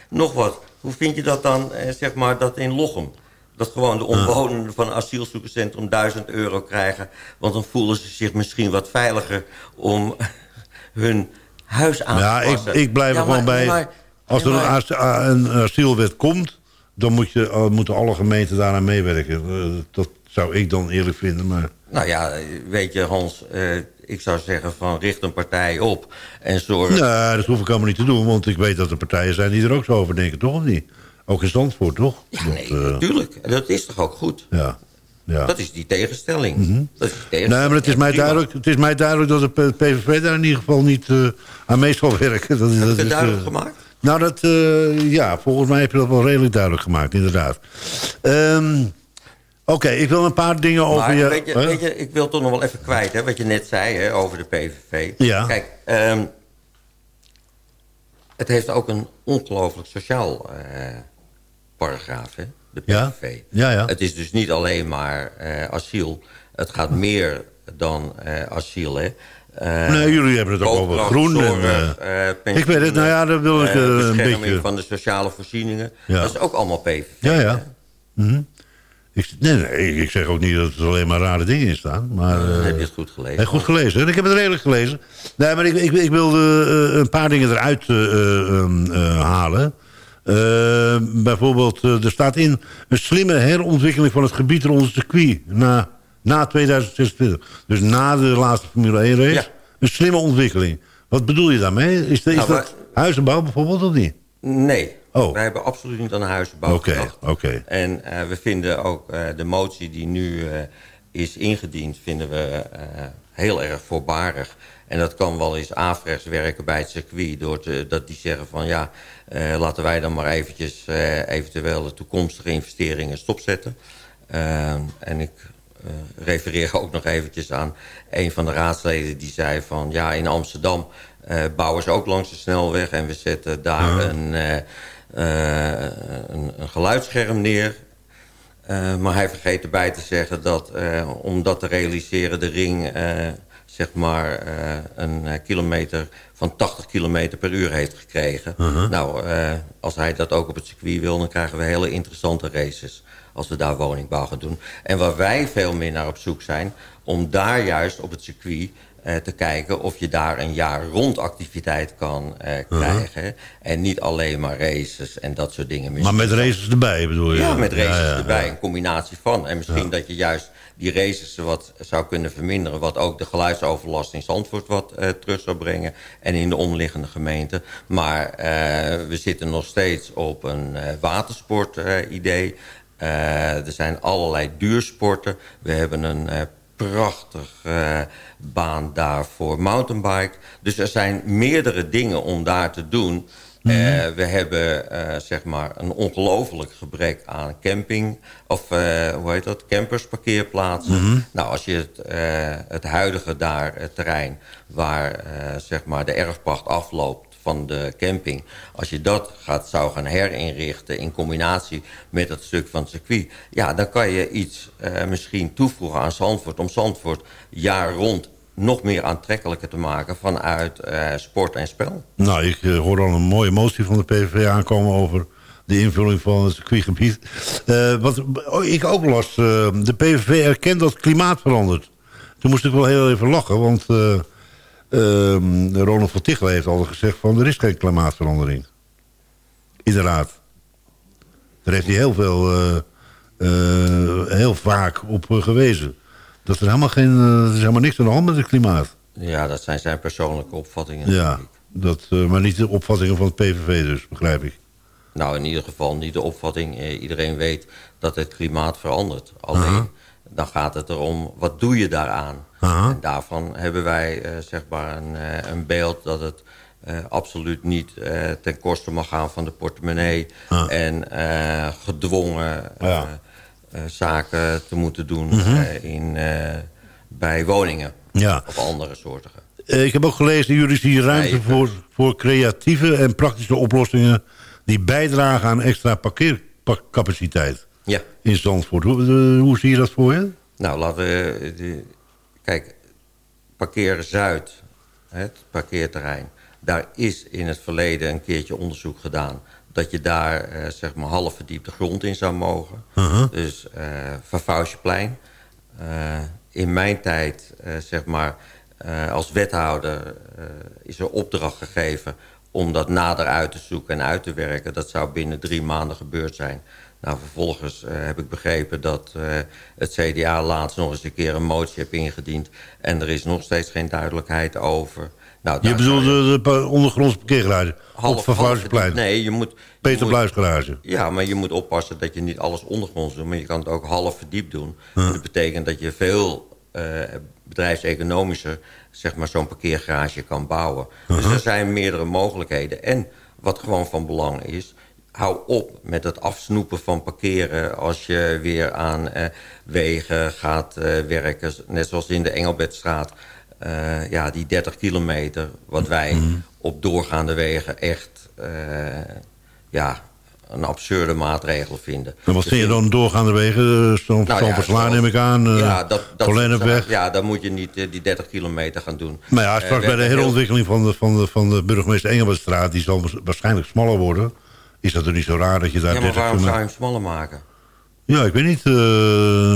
Nog wat. Hoe vind je dat dan, zeg maar, dat in Lochem? Dat gewoon de omwonenden van een asielzoekerscentrum 1000 euro krijgen. Want dan voelen ze zich misschien wat veiliger om hun huis aan Ja, te ik, passen. ik blijf Ja, er gewoon maar- bij. maar- als er maar- een, een asielwet komt, dan moet je, uh, moeten alle gemeenten daaraan meewerken. Eh, dat zou ik dan eerlijk vinden. Maar Nou ja, weet je Hans, eh, ik zou zeggen van richt een partij op. En zorg... nee, dat hoef ik allemaal niet te doen. Want ik weet dat er partijen zijn die er ook zo over denken, toch of niet? Ook in Zandvoort, toch? Ja, Dat, nee, eh, natuurlijk. Dat is toch ook goed? ja. Ja. Dat is die tegenstelling. dat is die tegenstelling. Nee, maar het is, mij duidelijk, het is mij duidelijk dat de PVV daar in ieder geval niet eh, aan mee zal werken. Dat, Heb dat het is, duidelijk eh, gemaakt? Nou, dat, eh, ja, volgens mij heb je dat wel redelijk duidelijk gemaakt, inderdaad. Ehm, Oké, ik wil een paar dingen over Maar je... weet je, hè? weet je, ik wil toch nog wel even kwijt, hè, wat je net zei hè, over de PVV. Ja. Kijk, ehm, het heeft ook een ongelooflijk sociaal paragraaf, hè, de Ja? PVV. Ja, ja. Het is dus niet alleen maar eh, asiel. Het gaat meer dan eh, asiel, hè. Eh, Nee, jullie hebben het ook over groen en, zorg, eh, ik weet het, nou ja, daar wil ik, een beetje- van de sociale voorzieningen. Ja. Dat is ook allemaal PVV. Ja, ja. Mhm. Ik, nee, nee, ik zeg ook niet dat er alleen maar rare dingen in staan. Maar, heb je het goed gelezen. Goed gelezen. Ik heb het redelijk gelezen. Nee, maar ik, ik, ik wilde een paar dingen eruit eh, eh, ehm, eh, halen. Eh, bijvoorbeeld, eh, er staat in... een slimme herontwikkeling van het gebied rond het circuit... na, na 2026. Dus na de laatste Formule 1 race. Ja. Een slimme ontwikkeling. Wat bedoel je daarmee? Is, de, is Nou, dat huizenbouw bijvoorbeeld of niet? Nee, Oh. wij hebben absoluut niet aan huizenbouw Oké, oké. En eh, we vinden ook de motie die nu is ingediend, vinden we eh, heel erg voorbarig. En dat kan wel eens averechts werken bij het circuit... Door te, dat die zeggen van ja, eh, laten wij dan maar eventjes... eh, eventueel de toekomstige investeringen stopzetten. Eh, en ik refereer ook nog eventjes aan een van de raadsleden... die zei van ja, in Amsterdam bouwen ze ook langs de snelweg... en we zetten daar een, een, een geluidsscherm neer... Uh, maar hij vergeet erbij te zeggen dat uh, om dat te realiseren de ring uh, zeg maar een kilometer van 80 kilometer per uur heeft gekregen. Nou, uh, als hij dat ook op het circuit wil, dan krijgen we hele interessante races als we daar woningbouw gaan doen. En waar wij veel meer naar op zoek zijn, om daar juist op het circuit eh, te kijken of je daar een jaar rond activiteit kan eh, krijgen. En niet alleen maar races en dat soort dingen. Maar met races erbij bedoel je? Ja, met races Ja, ja, erbij. Een combinatie van. En misschien dat je juist die races wat zou kunnen verminderen... wat ook de geluidsoverlast in Zandvoort wat eh, terug zou brengen... en in de omliggende gemeenten. Maar eh, we zitten nog steeds op een eh, watersport-idee. er zijn allerlei duursporten. We hebben een eh, prachtig eh, baan daar voor mountainbike. Dus er zijn meerdere dingen om daar te doen... Eh, we hebben eh, zeg maar een ongelooflijk gebrek aan camping... of hoe heet dat, campersparkeerplaatsen. Nou, als je het, het huidige daar, het terrein... waar zeg maar de erfpacht afloopt van de camping... als je dat gaat, zou gaan herinrichten in combinatie met dat stuk van het circuit... ja, dan kan je iets eh, misschien toevoegen aan Zandvoort... om Zandvoort jaar rond nog meer aantrekkelijker te maken vanuit eh, sport en spel. Nou, ik eh, hoor al een mooie motie van de PVV aankomen over de invulling van het circuitgebied. Eh, wat oh, ik ook las, de PVV erkent dat klimaat verandert. Toen moest ik wel heel even lachen, want Ronald van Tichelen heeft altijd gezegd van er is geen klimaatverandering. In de raad. Daar heeft hij heel veel, eh, eh, heel vaak op eh, gewezen. Dat er helemaal geen, er is helemaal niks aan de hand met het klimaat. Ja, dat zijn zijn persoonlijke opvattingen. Ja, dat, maar niet de opvattingen van het PVV dus, begrijp ik. Nou, in ieder geval niet de opvatting. Eh, iedereen weet dat het klimaat verandert. Alleen, dan gaat het erom, wat doe je daaraan? Aha. En daarvan hebben wij eh, zeg maar een, eh, een beeld dat het eh, absoluut niet ten koste mag gaan van de portemonnee. Ah. En gedwongen Ja. Mhm. eh, zaken te moeten doen eh, in, bij woningen. Ja. Of andere soorten. Ik heb ook gelezen, jullie zien ruimte voor, voor creatieve en praktische oplossingen... die bijdragen aan extra parkeercapaciteit Ja. in Zandvoort. Hoe, hoe zie je dat voor je? Nou, laten we... de- kijk, parkeer Zuid, het parkeerterrein... daar is in het verleden een keertje onderzoek gedaan... dat je daar, eh, zeg maar, half verdiepte grond in zou mogen. Dus eh Van Fausjeplein. Eh, in mijn tijd, eh, zeg maar, eh, als wethouder... is er opdracht gegeven om dat nader uit te zoeken en uit te werken. Dat zou binnen drie maanden gebeurd zijn. Nou, vervolgens eh, heb ik begrepen dat eh, het CDA laatst nog eens een keer een motie heeft ingediend. En er is nog steeds geen duidelijkheid over. Nou, Je bedoelt zou de, ondergrondse parkeergarage op Van Vaartjeplein. Nee, je moet... je Peter moet- Bluis garage. ja, maar je moet oppassen dat je niet alles ondergronds doet. Maar je kan het ook half verdiep doen. En Dat betekent dat je veel eh, bedrijfseconomischer zeg maar, zo'n parkeergarage kan bouwen. Dus er zijn meerdere mogelijkheden. En wat gewoon van belang is... hou op met het afsnoepen van parkeren... als je weer aan eh, wegen gaat eh, werken. Net zoals in de Engelbertstraat. Eh, ja, die 30 kilometer, wat wij op doorgaande wegen echt... ja, een absurde maatregel vinden. En wat Dus vind je dan doorgaande wegen? Zo'n nou ja, Verslaan neem ik aan. ja, dat, dat. Ja, dan moet je niet die 30 kilometer gaan doen. Maar ja, Eh, straks we bij de hebben heel- herontwikkeling van de, van de, van de burgemeester Engelbertstraat... die zal waarschijnlijk smaller worden... is dat er niet zo raar dat je daar Ja, maar 30 waarom zou je hem smaller maken? Ja, ik weet niet. eh,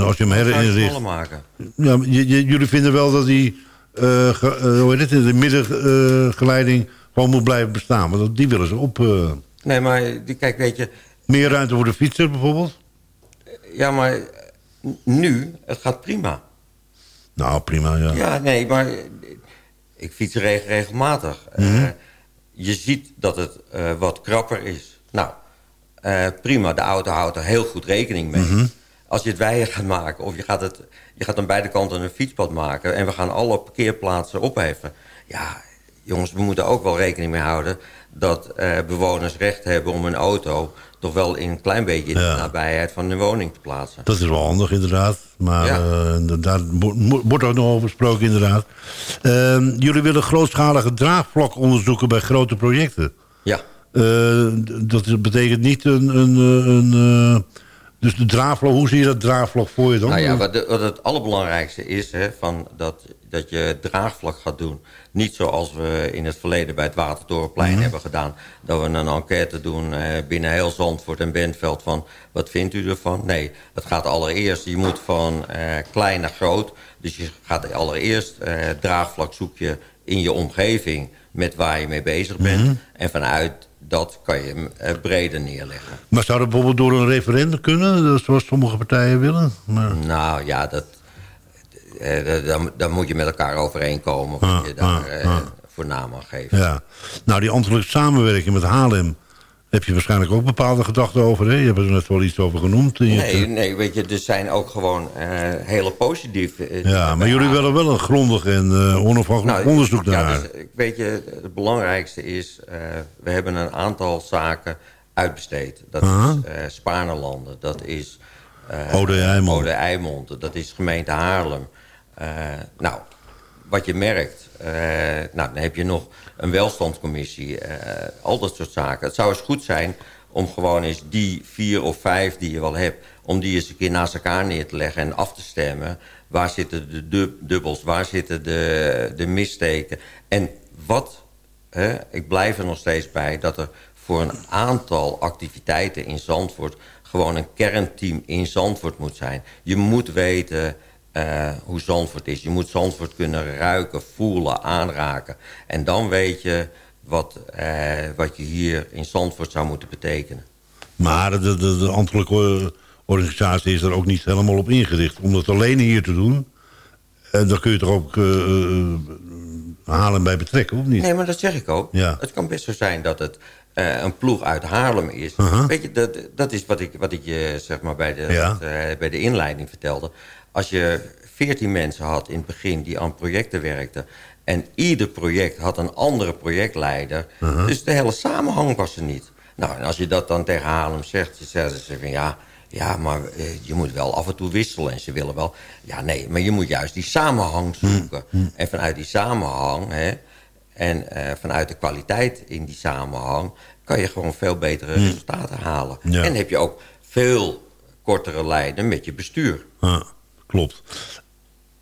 als je hem Waarom herinricht... smaller maken? Ja, jullie vinden wel dat die, eh, ge- eh, hoe heet het, de middengeleiding gewoon moet blijven bestaan. Want die willen ze op. Nee, maar die, kijk, weet je... meer ruimte voor de fietser bijvoorbeeld. Ja, maar nu, het gaat prima. Nou, prima, ja. Ja, nee, maar ik fiets reg- regelmatig. Mhm. je ziet dat het wat krapper is. Nou, eh, prima, de auto houdt er heel goed rekening mee. Mhm. als je het weien gaat maken... of je gaat, het, je gaat aan beide kanten een fietspad maken... en we gaan alle parkeerplaatsen opheffen... ja, jongens, we moeten ook wel rekening mee houden... dat eh, bewoners recht hebben om hun auto... toch wel in een klein beetje in de Ja. nabijheid van hun woning te plaatsen. Dat is wel handig, inderdaad. Maar Ja. eh, daar wordt ook nog over gesproken, inderdaad. Ehm, jullie willen grootschalige draagvlak onderzoeken bij grote projecten. Ja. Eh, dat betekent niet een... een, eh, een eh, dus de draagvlak, hoe zie je dat draagvlak voor je dan? Nou ja, wat, de- wat het allerbelangrijkste is, hè, van dat, dat je draagvlak gaat doen. Niet zoals we in het verleden bij het Watertorenplein Mhm. hebben gedaan. Dat we een enquête doen eh, binnen heel Zandvoort en Bentveld van... wat vindt u ervan? Nee, het gaat allereerst, je moet van eh, klein naar groot. Dus je gaat allereerst eh, draagvlak zoek je in je omgeving... met waar je mee bezig bent. Mhm. En vanuit dat kan je eh, breder neerleggen. Maar zou dat bijvoorbeeld door een referendum kunnen? dat- Zoals sommige partijen willen? Maar, Nou ja, dat, eh, daar, daar moet je met elkaar overeenkomen wat Ah, je daar ah, eh, ah. voor naam aan geeft. ja. Nou, die ambtelijke samenwerking met Haarlem... heb je waarschijnlijk ook bepaalde gedachten over. Hè? Je hebt er net wel iets over genoemd. Nee, nee, weet je, er zijn ook gewoon eh, hele positieve... eh, ja, maar jullie willen wel een grondig en eh, onafhankelijk Nou, onderzoek ja, naar. dus, weet je, het belangrijkste is... we hebben een aantal zaken uitbesteed. Dat is Spaarnerlanden, dat is... Ode Eimond. Ode Eimond, dat is gemeente Haarlem. Nou, wat je merkt... nou, dan heb je nog een welstandscommissie. eh, al dat soort zaken. Het zou eens goed zijn om gewoon eens die vier of vijf die je wel hebt... om die eens een keer naast elkaar neer te leggen en af te stemmen. Waar zitten de dub- dubbels, waar zitten de, de? En wat, hè, ik blijf er nog steeds bij... dat er voor een aantal activiteiten in Zandvoort... gewoon een kernteam in Zandvoort moet zijn. Je moet weten eh, hoe Zandvoort is. Je moet Zandvoort kunnen ruiken, voelen, aanraken. En dan weet je wat, eh, wat je hier in Zandvoort zou moeten betekenen. Maar de, de, de ambtelijke eh, organisatie is er ook niet helemaal op ingericht. Om dat alleen hier te doen... En dan kun je toch ook eh, eh, Haarlem bij betrekken, of niet? Nee, maar dat zeg ik ook. Ja. Het kan best zo zijn dat het eh, een ploeg uit Haarlem is. Uh-huh. Weet je, dat, dat is wat ik, wat ik je zeg maar, bij, de, Ja. eh, bij de inleiding vertelde. Als je veertien mensen had in het begin die aan projecten werkten... en ieder project had een andere projectleider... Uh-huh. dus de hele samenhang was er niet. Nou, en als je dat dan tegen Haarlem zegt... dan zeggen ze van ja... Ja, maar eh, je moet wel af en toe wisselen. En ze willen wel... Ja, nee, maar je moet juist die samenhang zoeken. En vanuit die samenhang... Hè, en eh, vanuit de kwaliteit in die samenhang... kan je gewoon veel betere resultaten halen. Ja. En heb je ook veel kortere lijnen met je bestuur. Ah, klopt.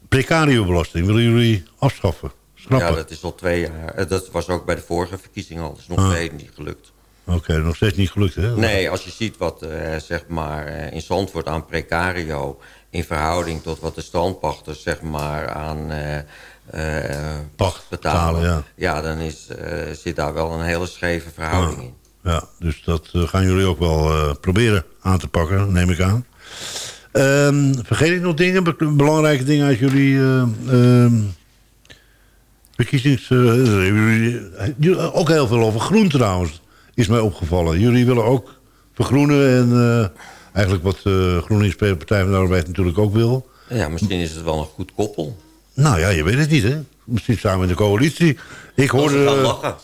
Precario-belasting willen jullie afschaffen? Schrappen? Ja, dat is al twee jaar. eh, Dat was ook bij de vorige verkiezingen al. Dat is nog Ah. steeds niet gelukt. Oké, nog steeds niet gelukt, hè? Nee, als je ziet wat eh, zeg maar, eh, in Zandvoort aan precario... in verhouding tot wat de strandpachters zeg maar, aan Pacht betalen... betalen, ja. dan is, eh, zit daar wel een hele scheve verhouding in. Ja, dus dat eh, gaan jullie ook wel eh, proberen aan te pakken, neem ik aan. Ehm, vergeet ik nog dingen, be- belangrijke dingen uit jullie eh, ehm, verkiezings... eh, ook heel veel over groen trouwens, is mij opgevallen. Jullie willen ook vergroenen en eh, eigenlijk wat eh GroenLinks Partij van de Arbeid natuurlijk ook wil. Ja, misschien is het wel een goed koppel. Nou ja, je weet het niet, hè? Misschien samen in de coalitie. Ik hoorde,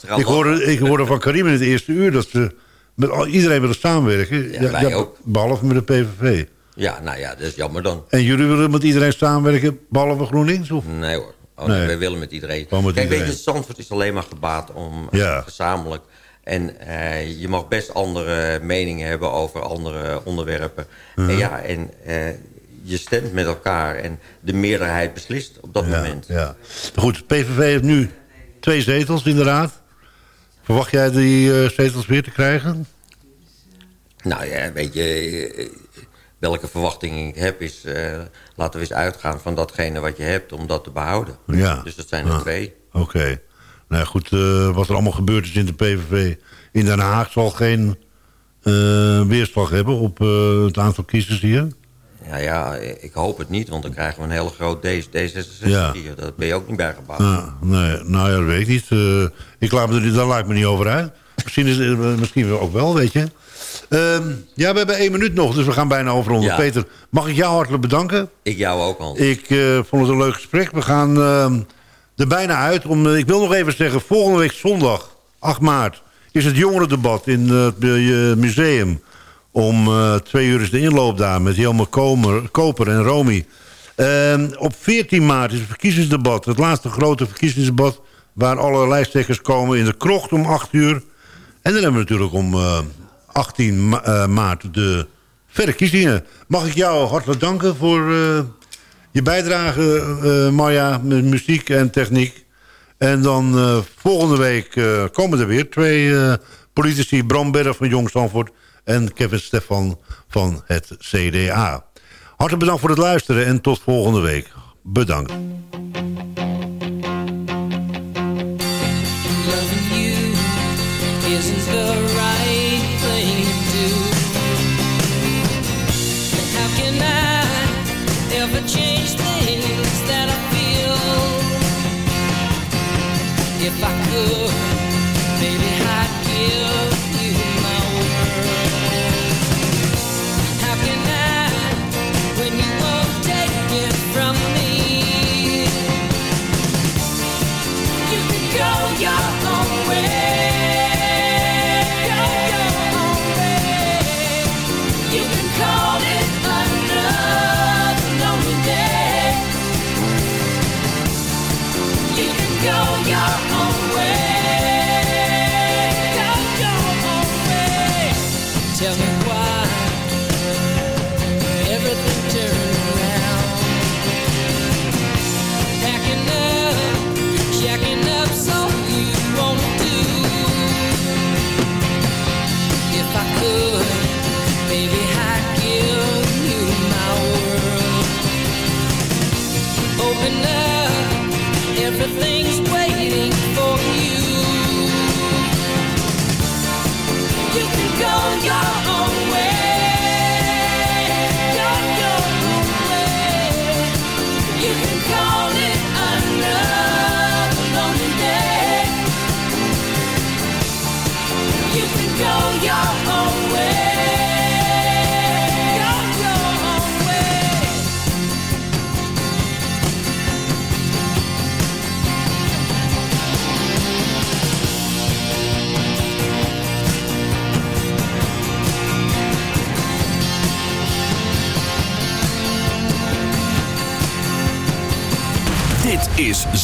ze gaan ik hoorde, ik hoorde van Karim in het eerste uur... dat ze met iedereen willen samenwerken. Ja, ook. Behalve met de PVV. Ja, nou ja, dat is jammer dan. En jullie willen met iedereen samenwerken, behalve GroenLinks? Of? Nee hoor. Oh, Nee. nee. Wij willen met iedereen. Met Kijk, iedereen. weet je, Zandvoort is alleen maar gebaat om eh, Ja. gezamenlijk. En eh, je mag best andere meningen hebben over andere onderwerpen. Mhm. En ja, en eh, je stemt met elkaar en de meerderheid beslist op dat Ja, moment. ja. Goed, PVV heeft nu twee zetels in de raad. Verwacht jij die eh, zetels weer te krijgen? Nou ja, weet je, eh, welke verwachting ik heb is... eh, laten we eens uitgaan van datgene wat je hebt om dat te behouden. Ja. Dus dat zijn er Ja. twee. Oké. Nou goed, wat er allemaal gebeurd is in de PVV in Den Haag... zal geen weerslag hebben op het aantal kiezers hier. Ja, ja, ik hoop het niet, want dan krijgen we een hele groot D- D66 Ja. hier. Dat ben je ook niet bij gebouwd. Nee, nou ja, dat weet ik niet. Eh, ik laat me er, daar laat ik me niet over uit. Misschien, is, eh, misschien ook wel, weet je. Ehm, ja, we hebben één minuut nog, dus we gaan bijna overronden. Ja. Peter, mag ik jou hartelijk bedanken? Ik jou ook, Hans. Ik eh, vond het een leuk gesprek. We gaan ehm, er bijna uit. Om, ik wil nog even zeggen, volgende week zondag, 8 maart... is het jongerendebat in het museum. Om eh, twee uur is de inloop daar met Jelmer Komer, Koper en Romy. Ehm, op 14 maart is het verkiezingsdebat. Het laatste grote verkiezingsdebat... waar alle lijsttrekkers komen in de krocht om 8 uur. En dan hebben we natuurlijk om eh, 18 ma- eh, maart de verkiezingen. Mag ik jou hartelijk danken voor eh, je bijdrage, eh Marja, met muziek en techniek. En dan eh, volgende week eh, komen er weer twee eh, politici. Bram Berg van Jong Stanford en Kevin Stefan van het CDA. Hartelijk bedankt voor het luisteren en tot volgende week. Bedankt.